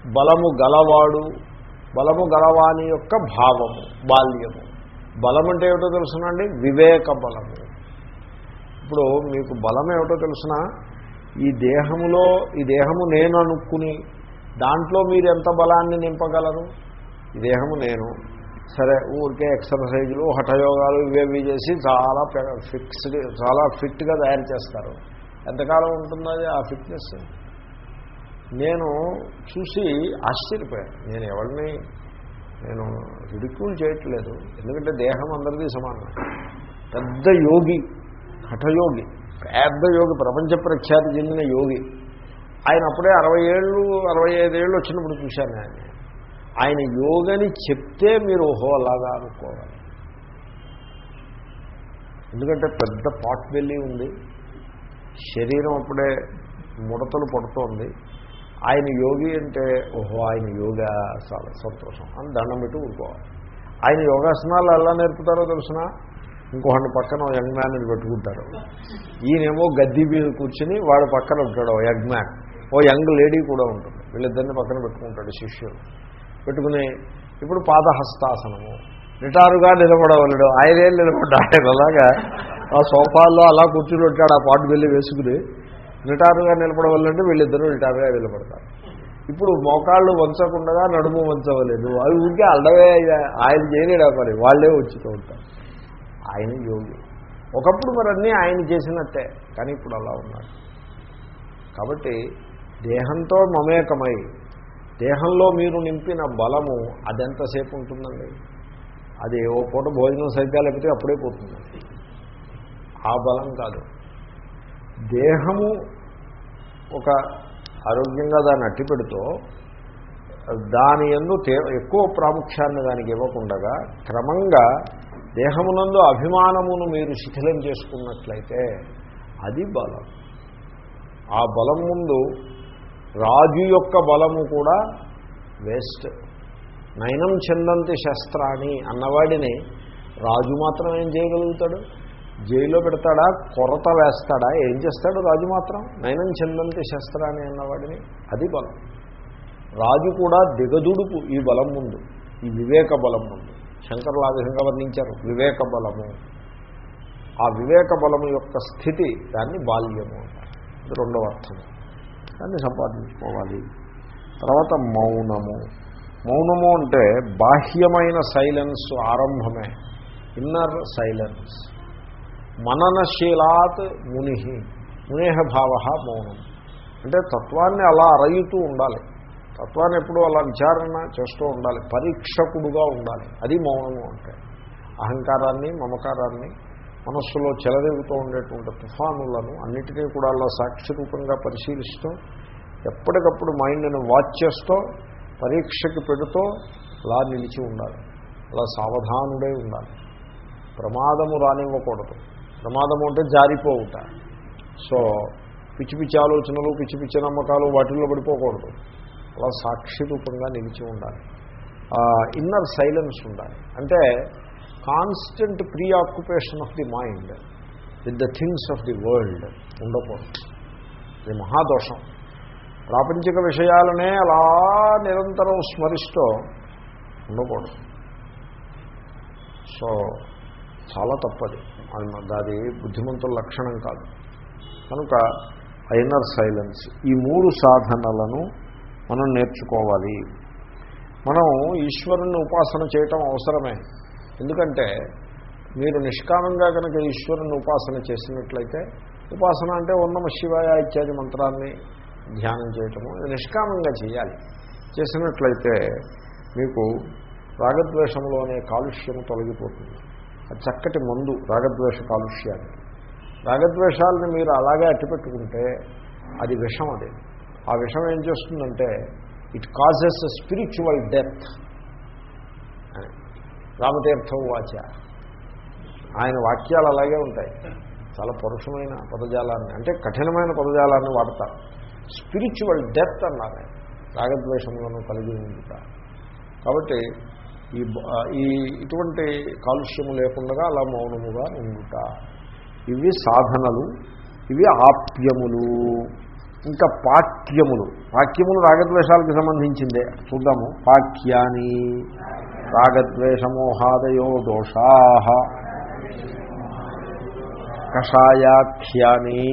బలము గలవాడు బలము గలవాని యొక్క భావము బాల్యము. బలం అంటే ఏమిటో తెలుసునండి వివేక బలము ఇప్పుడు మీకు బలం ఏమిటో తెలుసునా? ఈ దేహములో ఈ దేహము నేను అనుకుని దాంట్లో మీరు ఎంత బలాన్ని నింపగలరు? ఈ దేహము నేను. సరే ఊరికే ఎక్సర్సైజులు హఠయోగాలు ఇవేవి చేసి చాలా ఫిక్స్డ్ చాలా ఫిట్గా తయారు చేస్తారు. ఎంతకాలం ఉంటుందో ఆ ఫిట్నెస్. నేను చూసి ఆశ్చర్యపోయాను. నేను ఎవరిని నేను రిడిక్యూల్ చేయట్లేదు. ఎందుకంటే దేహం అందరికీ సమానం. పెద్ద యోగి హఠయోగి పెద్ద యోగి ప్రపంచ ప్రఖ్యాతి చెందిన యోగి. ఆయన అప్పుడే అరవై ఏళ్ళు అరవై ఐదేళ్ళు వచ్చినప్పుడు చూశాను ఆయన ఆయన యోగని చెప్తే మీరు ఓహో అలాగా అనుకోవాలి. ఎందుకంటే పెద్ద పాట్ వెళ్ళి ఉంది. శరీరం అప్పుడే ముడతలు పడుతోంది. ఆయన యోగి అంటే ఓహో ఆయన యోగా చాలా సంతోషం అని దండం పెట్టి ఊరుకోవాలి. ఆయన యోగాసనాలు ఎలా నేర్పుతారో తెలిసిన? ఇంకొకటి పక్కన ఓ యంగ్ మ్యాన్ పెట్టుకుంటారు. ఈయనేమో గద్దీ మీద కూర్చుని వాడు పక్కన ఉంటాడు ఓ యంగ్ మ్యాన్. ఓ యంగ్ లేడీ కూడా ఉంటుంది. వీళ్ళిద్దరిని పక్కన పెట్టుకుంటాడు శిష్యుడు పెట్టుకుని ఇప్పుడు పాదహస్తాసనము. నిటారుగా నిలబడవలడు. ఆయనేళ్ళు నిలబడ్డా ఆయన అలాగా ఆ సోఫాల్లో అలా కూర్చుని ఉంటాడు. ఆ పాటు వెళ్ళి వేసుకుని నిటారుగా నిలబడవాలంటే వీళ్ళిద్దరూ నిటారుగా నిలబడతారు. ఇప్పుడు మోకాళ్ళు వంచకుండా నడుము వంచవలేదు. అవి ఊరికే అల్లవే ఆయన చేయలేడా మరి? వాళ్ళే వచ్చుతూ ఉంటారు. ఆయన యోగి ఒకప్పుడు మరి ఆయన చేసినట్టే కానీ ఇప్పుడు అలా ఉన్నారు కాబట్టి దేహంతో మమేకమై దేహంలో మీరు నింపిన బలము అదెంతసేపు ఉంటుందండి? అది ఓ పూట భోజనం సరిగ్గా లేకపోతే అప్పుడే పోతుంది. ఆ బలం కాదు. దేహము ఒక ఆరోగ్యంగా దాన్ని అట్టి పెడుతూ దాని ఎందు తే- ఎక్కువ ప్రాముఖ్యాన్ని దానికి ఇవ్వకుండా క్రమంగా దేహమునందు అభిమానమును మీరు శిథిలం చేసుకున్నట్లయితే అది బలం. ఆ బలం ముందు రాజు యొక్క బలము కూడా వేస్ట్. నయనం చెందంతి శస్త్రాన్ని అన్నవాడిని రాజు మాత్రం ఏం చేయగలుగుతాడు? జైల్లో పెడతాడా? కొరత వేస్తాడా? ఏం చేస్తాడు రాజు మాత్రం? నయనం చెందంతి శస్త్రాన్ని అన్నవాడిని? అది బలం. రాజు కూడా దిగదుడుపు ఈ బలం ముందు. ఈ వివేక బలం ముందు. శంకరులు ఆ విధంగా వర్ణించారు. వివేక బలము. ఆ వివేక బలము యొక్క స్థితి దాన్ని బాల్యము అంటారు. ఇది రెండవ అర్థం దాన్ని సంపాదించుకోవాలి. తర్వాత మౌనము. మౌనము అంటే బాహ్యమైన సైలెన్స్ ఆరంభమే. Inner silence. మననశీలాత్ ముని మునేహ భావ మౌనం. అంటే తత్వాన్ని అలా అరయుతూ ఉండాలి. తత్వాన్ని ఎప్పుడూ అలా విచారణ చేస్తూ ఉండాలి. పరీక్షకుడుగా ఉండాలి. అది మౌనము అంటే. అహంకారాన్ని మమకారాన్ని మనస్సులో చెలరేగుతూ ఉండేటువంటి తుఫానులను అన్నిటినీ కూడా అలా సాక్షి రూపంగా పరిశీలిస్తూ ఎప్పటికప్పుడు మైండ్ని వాచ్ చేస్తూ పరీక్షకి పెడుతూ అలా నిలిచి ఉండాలి. అలా సావధానుడై ఉండాలి. ప్రమాదము రానివ్వకూడదు. ప్రమాదము అంటే జారిపోవుట. సో పిచ్చి పిచ్చి ఆలోచనలు పిచ్చి పిచ్చి నమ్మకాలు వాటిల్లో పడిపోకూడదు. అలా సాక్షి రూపంగా నిలిచి ఉండాలి. ఇన్నర్ సైలెన్స్ ఉండాలి. అంటే constant preoccupation of the mind with the things of the world ఉండకూడదు. ఇది మహాదోషం. ప్రాపంచిక విషయాలనే అలా నిరంతరం స్మరిస్తూ ఉండకూడదు. సో చాలా తప్పది. అది బుద్ధిమంతుల లక్షణం కాదు. కనుక ఐనర్ సైలెన్స్ ఈ మూడు సాధనలను మనం నేర్చుకోవాలి. మనం ఈశ్వరుణ్ణి ఉపాసన చేయటం అవసరమే. ఎందుకంటే మీరు నిష్కామంగా కనుక ఈశ్వరుని ఉపాసన చేసినట్లయితే ఉపాసన అంటే ఉన్నమ శివాయ ఇత్యాది మంత్రాన్ని ధ్యానం చేయటము ఇది నిష్కామంగా చేయాలి. చేసినట్లయితే మీకు రాగద్వేషంలో అనే కాలుష్యము తొలగిపోతుంది. చక్కటి మందు రాగద్వేష కాలుష్యాన్ని. రాగద్వేషాలను మీరు అలాగే అట్టిపెట్టుకుంటే అది విషం అది. ఆ విషం ఏం చేస్తుందంటే it causes spiritual death Ramatirtham వాచ. ఆయన వాక్యాలు అలాగే ఉంటాయి. చాలా పరుషమైన పదజాలాన్ని అంటే కఠినమైన పదజాలాన్ని వాడతారు. స్పిరిచువల్ డెత్ అన్నారు రాగద్వేషంలోనూ కలిగి ఉండుట. కాబట్టి ఈ ఈ ఇటువంటి కాలుష్యము లేకుండా అలా మౌనముగా ఉండుట. ఇవి సాధనలు ఇవి ఆప్యములు ఇంకా పాక్యములు పాక్యములు రాగద్వేషాలకు సంబంధించిందే. చూద్దాము. పాక్యాని రాగద్వేషమోహాదయో దోషా. కషాయాఖ్యాని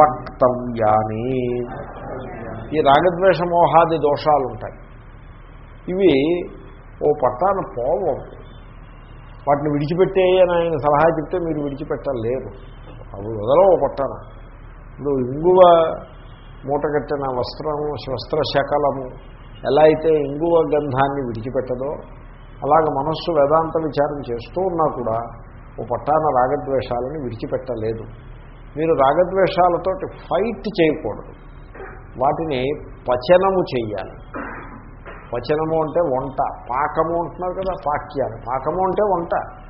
పక్తవ్యాని. ఈ రాగద్వేషమోహాది దోషాలు ఉంటాయి ఇవి ఓ పట్టాన పోవు. వాటిని విడిచిపెట్టేయని ఆయన సలహా చెప్తే మీరు విడిచిపెట్టలేరు. అవి వదలవు ఓ పట్టాన. ఇప్పుడు ఇంగువ మూటగట్టిన వస్త్రము వస్త్ర శకలము ఎలా అయితే ఇంగువ గంధాన్ని విడిచిపెట్టదో అలాగ మనస్సు వేదాంత విచారం చేస్తూ ఉన్నా కూడా ఓ పట్టాన రాగద్వేషాలని విడిచిపెట్టలేదు. మీరు రాగద్వేషాలతోటి ఫైట్ చేయకూడదు. వాటిని పచనము చేయాలి పచనము అంటే వంట. పాకము అంటున్నారు కదా పాక్యాలు. పాకము అంటే వంట.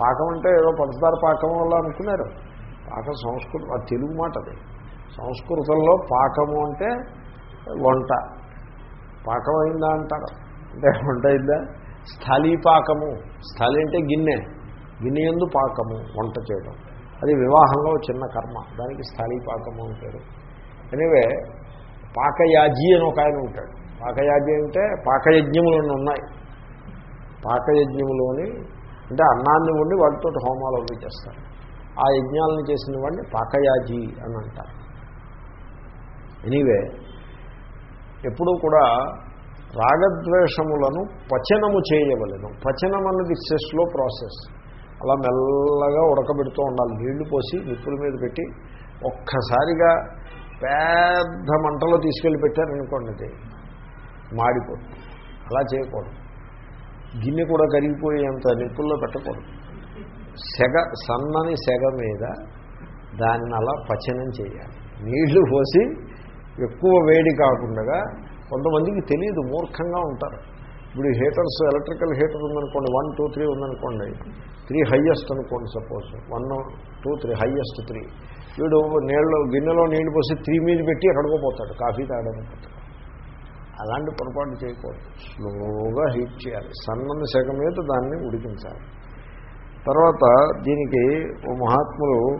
పాకం అంటే ఏదో పంచదార పాకం వల్ల అనుకున్నారు. పాకం సంస్కృతం అది తెలుగు మాట అది. సంస్కృతంలో పాకము అంటే వంట. పాకం అయిందా అంటారు. అంటే వంట అయిందా? స్థలీ పాకము. స్థలి అంటే గిన్నె. గిన్నె ఎందు పాకము వంట చేయడం. అది వివాహంలో చిన్న కర్మ. దానికి స్థలీ పాకము అంటారు ఎనివే పాకయాజీ అని ఒక ఆయన ఉంటాడు. పాకయాజీ అంటే పాకయజ్ఞములు ఉన్నాయి. పాకయజ్ఞములోని అంటే అన్నాన్ని వండి వాటితో హోమాలు అవి చేస్తారు. ఆ యజ్ఞాలను చేసిన వాడిని పాకయాజీ అని అంటారు. ఎనీవే ఎప్పుడూ కూడా రాగద్వేషములను పచనము చేయవలను. పచనం అన్నది స్లో ప్రాసెస్. అలా మెల్లగా ఉడకబెడుతూ ఉండాలి. నీళ్ళు పోసి నిప్పుల మీద పెట్టి ఒక్కసారిగా పెద్ద మంటలో తీసుకెళ్ళి పెట్టారనుకోండి మాడిపోతుంది. అలా చేయకూడదు. గిన్నె కూడా కరిగిపోయేంత నిప్పుల్లో పెట్టకూడదు. సెగ సన్నని సెగ మీద దాన్ని అలా పచనం చేయాలి. నీళ్ళు పోసి ఎక్కువ వేడి కాకుండా కొంతమందికి తెలియదు మూర్ఖంగా ఉంటారు. ఇప్పుడు హీటర్స్ ఎలక్ట్రికల్ హీటర్ ఉందనుకోండి వన్ టూ త్రీ ఉందనుకోండి త్రీ హయ్యెస్ట్ అనుకోండి suppose. One two three highest three. వీడు నీళ్ళు గిన్నెలో నీళ్ళు పోసి త్రీ మీద పెట్టి ఎక్కడికో పోతాడు కాఫీ తాగడానికి అలాంటి పొరపాటు చేయకూడదు. స్లోగా హీట్ చేయాలి. సన్నని సెగ మీద దాన్ని ఉడికించాలి. తర్వాత దీనికి ఓ మహాత్ములు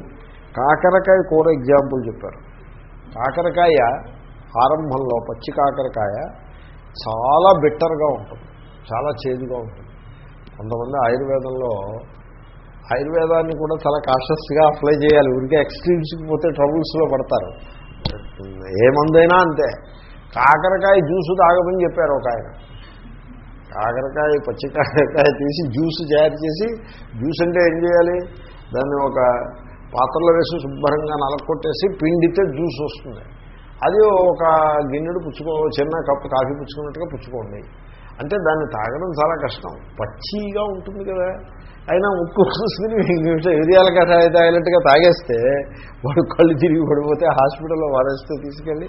కాకరకాయ కూర ఎగ్జాంపుల్ చెప్పారు. కాకరకాయ ఆరంభంలో పచ్చి కాకరకాయ చాలా బెటర్గా ఉంటుంది. చాలా చేదుగా ఉంటుంది. కొంతమంది ఆయుర్వేదంలో ఆయుర్వేదాన్ని కూడా చాలా కాషస్గా అప్లై చేయాలి. ఊరికే ఎక్స్ట్రీమ్స్కి పోతే ట్రబుల్స్లో పడతారు. ఏ మందైనా అంతే. కాకరకాయ జ్యూసు తాగమని చెప్పారు ఒక ఆయన. కాకరకాయ పచ్చి కాకరకాయ తీసి జ్యూస్ తయారు చేసి జ్యూస్ అంటే ఏం చేయాలి? దాన్ని ఒక పాత్రలో వేసి శుభ్రంగా నలకొట్టేసి పిండితే జ్యూస్ వస్తుంది. అది ఒక గిన్నెడు పుచ్చుకో చిన్న కప్పు కాఫీ పుచ్చుకున్నట్టుగా పుచ్చుకోండి. అంటే దాన్ని తాగడం చాలా కష్టం. పచ్చిగా ఉంటుంది కదా. అయినా ముక్కు చూసుకుని ఏరియాల కథ తాగినట్టుగా తాగేస్తే వాడు కళ్ళు తిరిగి పడిపోతే హాస్పిటల్లో వారేస్తే తీసుకెళ్ళి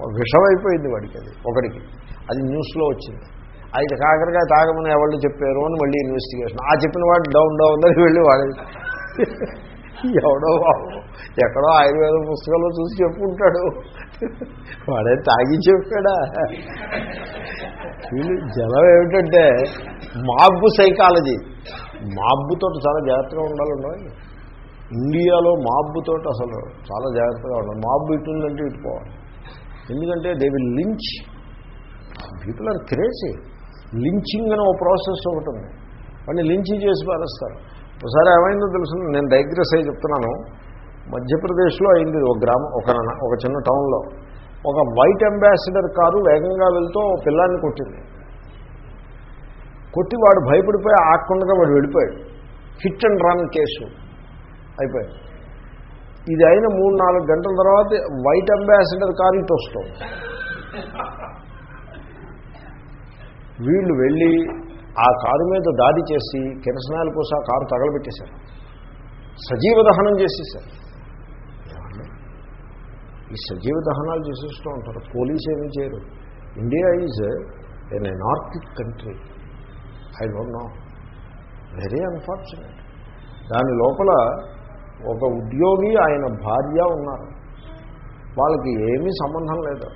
విషమైపోయింది వాడికి అది ఒకడికి. అది న్యూస్లో వచ్చింది. అయితే కాకరకాయ తాగమని ఎవరు చెప్పారు అని మళ్ళీ ఇన్వెస్టిగేషన్. ఆ చెప్పిన వాడు డౌన్ డౌన్ అని వెళ్ళి వాడే. ఎవడో ఎక్కడో ఆయుర్వేద పుస్తకంలో చూసి చెప్పుకుంటాడు. వాడే తాగి చెప్పాడా? వీళ్ళు జలం ఏమిటంటే మాబ్బు సైకాలజీ. మాబ్బుతో చాలా జాగ్రత్తగా ఉండాలండి ఇండియాలో మాబ్బుతో అసలు చాలా జాగ్రత్తగా ఉండాలి. మాబ్బు ఇటుందంటే ఇటు పోవాలి. ఎందుకంటే they will lynch people are crazy lynching అనే ఒక ప్రాసెస్ ఒకటి ఉంది. వాడిని లించింగ్ చేసి పారేస్తారు. ఒకసారి ఏమైందో తెలుసు నేను డైగ్రెస్ అయ్యి చెప్తున్నాను. మధ్యప్రదేశ్లో అయింది ఒక గ్రామం ఒక ఒక చిన్న టౌన్లో ఒక వైట్ అంబాసిడర్ కారు వేగంగా వెళ్తూ పిల్లాన్ని కొట్టింది. కొట్టి వాడు భయపడిపోయి ఆకుండా వాడు వెళ్ళిపోయాడు. Hit and run case. అయిపోయాడు ఇది అయిన మూడు నాలుగు గంటల తర్వాత వైట్ అంబాసిడర్ కారు ఇటు వస్తుంది వీళ్ళు వెళ్ళి ఆ కారు మీద దాడి చేసి కిరసనాయల కోసం ఆ కారు తగలబెట్టేశారు. సజీవ దహనం చేసేసారు ఈ సజీవ దహనాలు చేసేస్తూ ఉంటారు. పోలీసు ఏమీ చేయరు. India is an anarchic country I don't know very unfortunate దాని లోపల ఒక ఉద్యోగి ఆయన భార్య ఉన్నారు. వాళ్ళకి ఏమీ సంబంధం లేదు.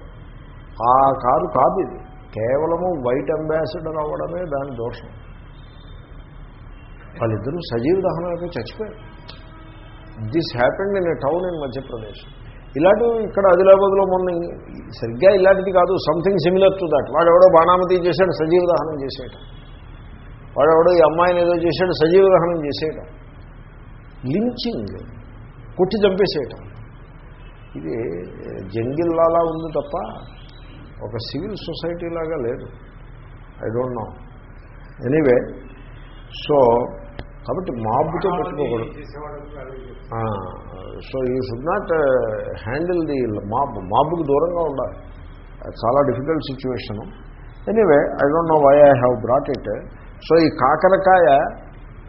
ఆ కారు కాదు ఇది. కేవలము వైట్ అంబాసిడర్ అవ్వడమే దాని దోషం. వాళ్ళిద్దరూ సజీవ దహనం చచ్చిపోయారు. This happened in a town in Madhya Pradesh ఇలాంటివి ఇక్కడ ఆదిలాబాద్లో మొన్న సరిగ్గా ఇలాంటిది కాదు. సంథింగ్ సిమిలర్ టు దాట్ వాడెవడో బాణామతి చేశాడు సజీవ దహనం చేసేయటం వాడెవడో ఈ అమ్మాయిని ఏదో చేశాడు సజీవ దహనం చేసేయటం లించింగ్ కొట్టి చంపేసేయటం. ఇది జంగిల్లాలా ఉంది తప్ప ఒక సివిల్ సొసైటీ లాగా లేదు. I don't know. Anyway so కాబట్టి మాబుతో పెట్టుకోకూడదు. So you should not handle the mob మాబుకి దూరంగా ఉండాలి. చాలా difficult situation. Anyway I don't know why I have brought it. So ఈ కాకరకాయ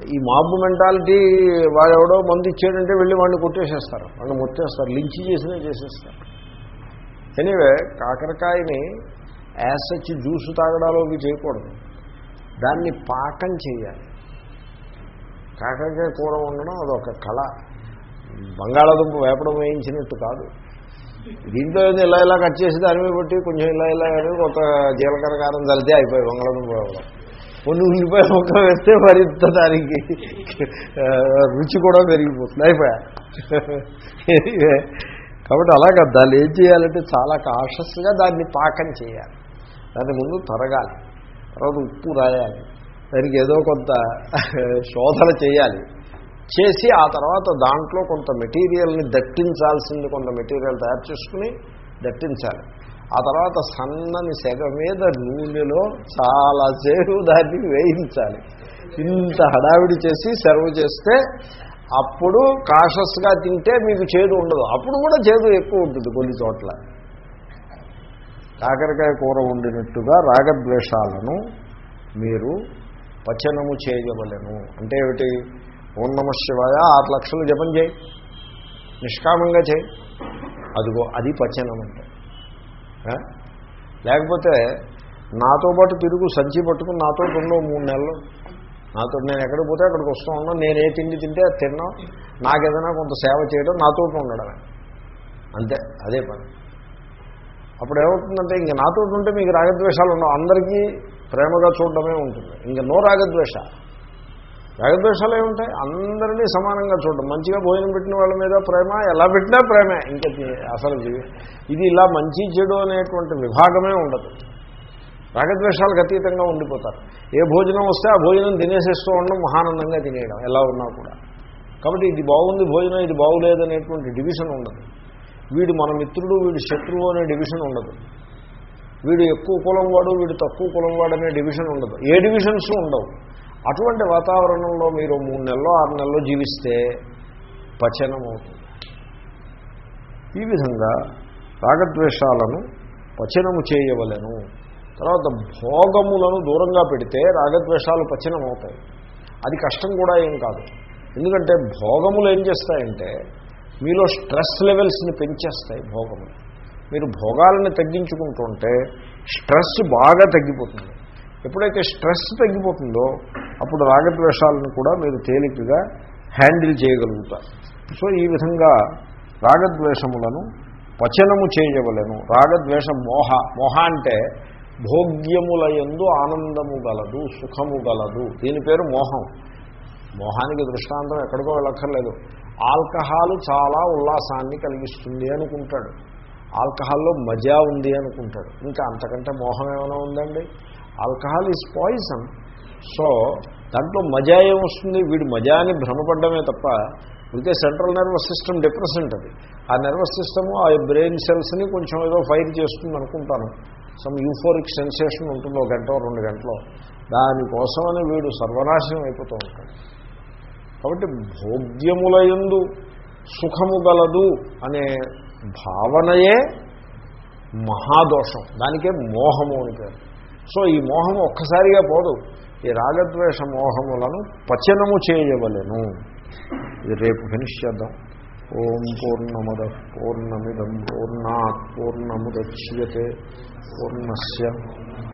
ఈ మాబు మెంటాలిటీ వాడెవడో మందు ఇచ్చాడంటే వెళ్ళి వాడిని కొట్టేసేస్తారు. వాడిని ముట్టేస్తారు. లించి చేసినా చేసేస్తారు. ఎనీవే కాకరకాయని యాసచ్చి జ్యూసు తాగడాలోకి చేయకూడదు. దాన్ని పాకం చేయాలి. కాకరకాయ కూర ఉండడం అదొక కళ. బంగాళాదుంప వేపడం వేయించినట్టు కాదు. దీంట్లో ఏదో ఇలా ఇలా కట్ చేసి దాని మీద పెట్టి కొంచెం ఇలా ఇలా అని కొత్త జీలకర్ర కారం చల్లితే అయిపోయి బంగాళాదుంప వేపడం. కొన్ని ఉల్లిపాయ ముక్క వేస్తే మరింత దానికి రుచి కూడా పెరిగిపోతుంది. అయిపోయా? కాబట్టి అలాగా దాన్ని ఏం చేయాలంటే చాలా కాషస్గా దాన్ని పాకం చేయాలి. దాని ముందు తరగాలి. తర్వాత ఉప్పు రాయాలి. దానికి ఏదో కొంత శోధన చేయాలి. చేసి ఆ తర్వాత దాంట్లో కొంత మెటీరియల్ని దట్టించాల్సింది కొంత మెటీరియల్ తయారు చేసుకుని దట్టించాలి. ఆ తర్వాత సన్నని సెగ మీద నూనెలో చాలాసేపు దాన్ని వేయించాలి. ఇంత హడావిడి చేసి సర్వ్ చేస్తే అప్పుడు కాషస్గా తింటే మీకు చేదు ఉండదు. అప్పుడు కూడా చేదు ఎక్కువ ఉంటుంది కొన్ని చోట్ల. కాకరకాయ కూర వండినట్టుగా రాగద్వేషాలను మీరు పచనము చేయవలను. అంటే ఏమిటి? ఓం నమ శివాయ ఆరు లక్షలు జపం చేయి. నిష్కామంగా చేయి. అదిగో అది పచనం అంటే లేకపోతే నాతో పాటు తిరుగు సంచి పట్టుకుని నాతో ఉండవు మూడు నెలలు. నాతో నేను ఎక్కడికి పోతే అక్కడికి వస్తూ ఉన్నాను నేను ఏ తిండి తింటే అది తిన్నాం నాకేదైనా కొంత సేవ చేయడం. నాతో ఉండడమే. అంతే. అదే పని. అప్పుడు ఏమవుతుందంటే ఇంక నాతో ఉంటే మీకు రాగద్వేషాలు ఉండవు. అందరికీ ప్రేమగా చూడడమే ఉంటుంది. ఇంక నో రాగద్వేష రాగద్వేషాలు ఏముంటాయి అందరినీ సమానంగా చూడడం. మంచిగా భోజనం పెట్టిన వాళ్ళ మీద ప్రేమ ఎలా పెట్టినా ప్రేమే. ఇంకా అసలు ఇది ఇలా మంచి చెడు అనేటువంటి విభాగమే ఉండదు. రాగద్వేషాలకు అతీతంగా ఉండిపోతారు. ఏ భోజనం వస్తే ఆ భోజనం తినేసేస్తూ ఉండడం మహానందంగా తినేయడం ఎలా ఉన్నా కూడా. కాబట్టి ఇది బాగుంది భోజనం ఇది బాగులేదనేటువంటి డివిజన్ ఉండదు. వీడు మన మిత్రుడు వీడు శత్రువు అనే డివిజన్ ఉండదు. వీడు ఎక్కువ కులం వాడు వీడు తక్కువ కులం వాడు అనే డివిజన్ ఉండదు. ఏ డివిజన్స్ ఉండవు. అటువంటి వాతావరణంలో మీరు మూడు నెలలో ఆరు నెలల్లో జీవిస్తే పచనం అవుతుంది ఈ విధంగా రాగద్వేషాలను పచనము చేయవలెను. తర్వాత భోగములను దూరంగా పెడితే రాగద్వేషాలు పచనం అవుతాయి అది కష్టం కూడా ఏం కాదు. ఎందుకంటే భోగములు ఏం చేస్తాయంటే మీలో స్ట్రెస్ లెవెల్స్ని పెంచేస్తాయి భోగములు. మీరు భోగాలను తగ్గించుకుంటుంటే స్ట్రెస్ బాగా తగ్గిపోతుంది. ఎప్పుడైతే స్ట్రెస్ తగ్గిపోతుందో అప్పుడు రాగద్వేషాలను కూడా మీరు తేలికగా హ్యాండిల్ చేయగలుగుతారు. సో ఈ విధంగా రాగద్వేషములను పచనము చేయవలను. రాగద్వేష మోహ మోహ అంటే భోగ్యములయందు ఆనందము గలదు సుఖము గలదు. దీని పేరు మోహం. మోహానికి దృష్టాంతం ఎక్కడికో వెళ్ళక్కర్లేదు. ఆల్కహాల్ చాలా ఉల్లాసాన్ని కలిగిస్తుంది అనుకుంటాడు. ఆల్కహాల్లో మజా ఉంది అనుకుంటాడు. ఇంకా అంతకంటే మోహం ఏమైనా ఉందండి? Alcohol is poison. సో దాంట్లో మజా ఏమొస్తుంది? వీడు మజా అని భ్రమపడ్డమే తప్ప ఇదే సెంట్రల్ నర్వస్ సిస్టమ్ డిప్రెసెంట్ అది. ఆ నర్వస్ సిస్టము ఆ బ్రెయిన్ సెల్స్ని కొంచెం ఏదో ఫైర్ చేస్తుంది అనుకుంటాను సమ్ యూఫోరిక్ సెన్సేషన్ ఉంటుంది ఒక గంట రెండు గంటలో. దానికోసమని వీడు సర్వనాశనం అయిపోతూ ఉంటాడు. కాబట్టి భోగ్యములయందు సుఖము గలదు అనే భావనయే మహాదోషం. దానికే మోహము అని పేరు. సో ఈ మోహము ఒక్కసారిగా పోదు. ఈ రాగద్వేష మోహములను పచనము చేయవలెను. ఇది రేపు ఫినిష్ చేద్దాం. ఓం పూర్ణముద పూర్ణమిదం పూర్ణాత్ పూర్ణముద్యతే పూర్ణస్య.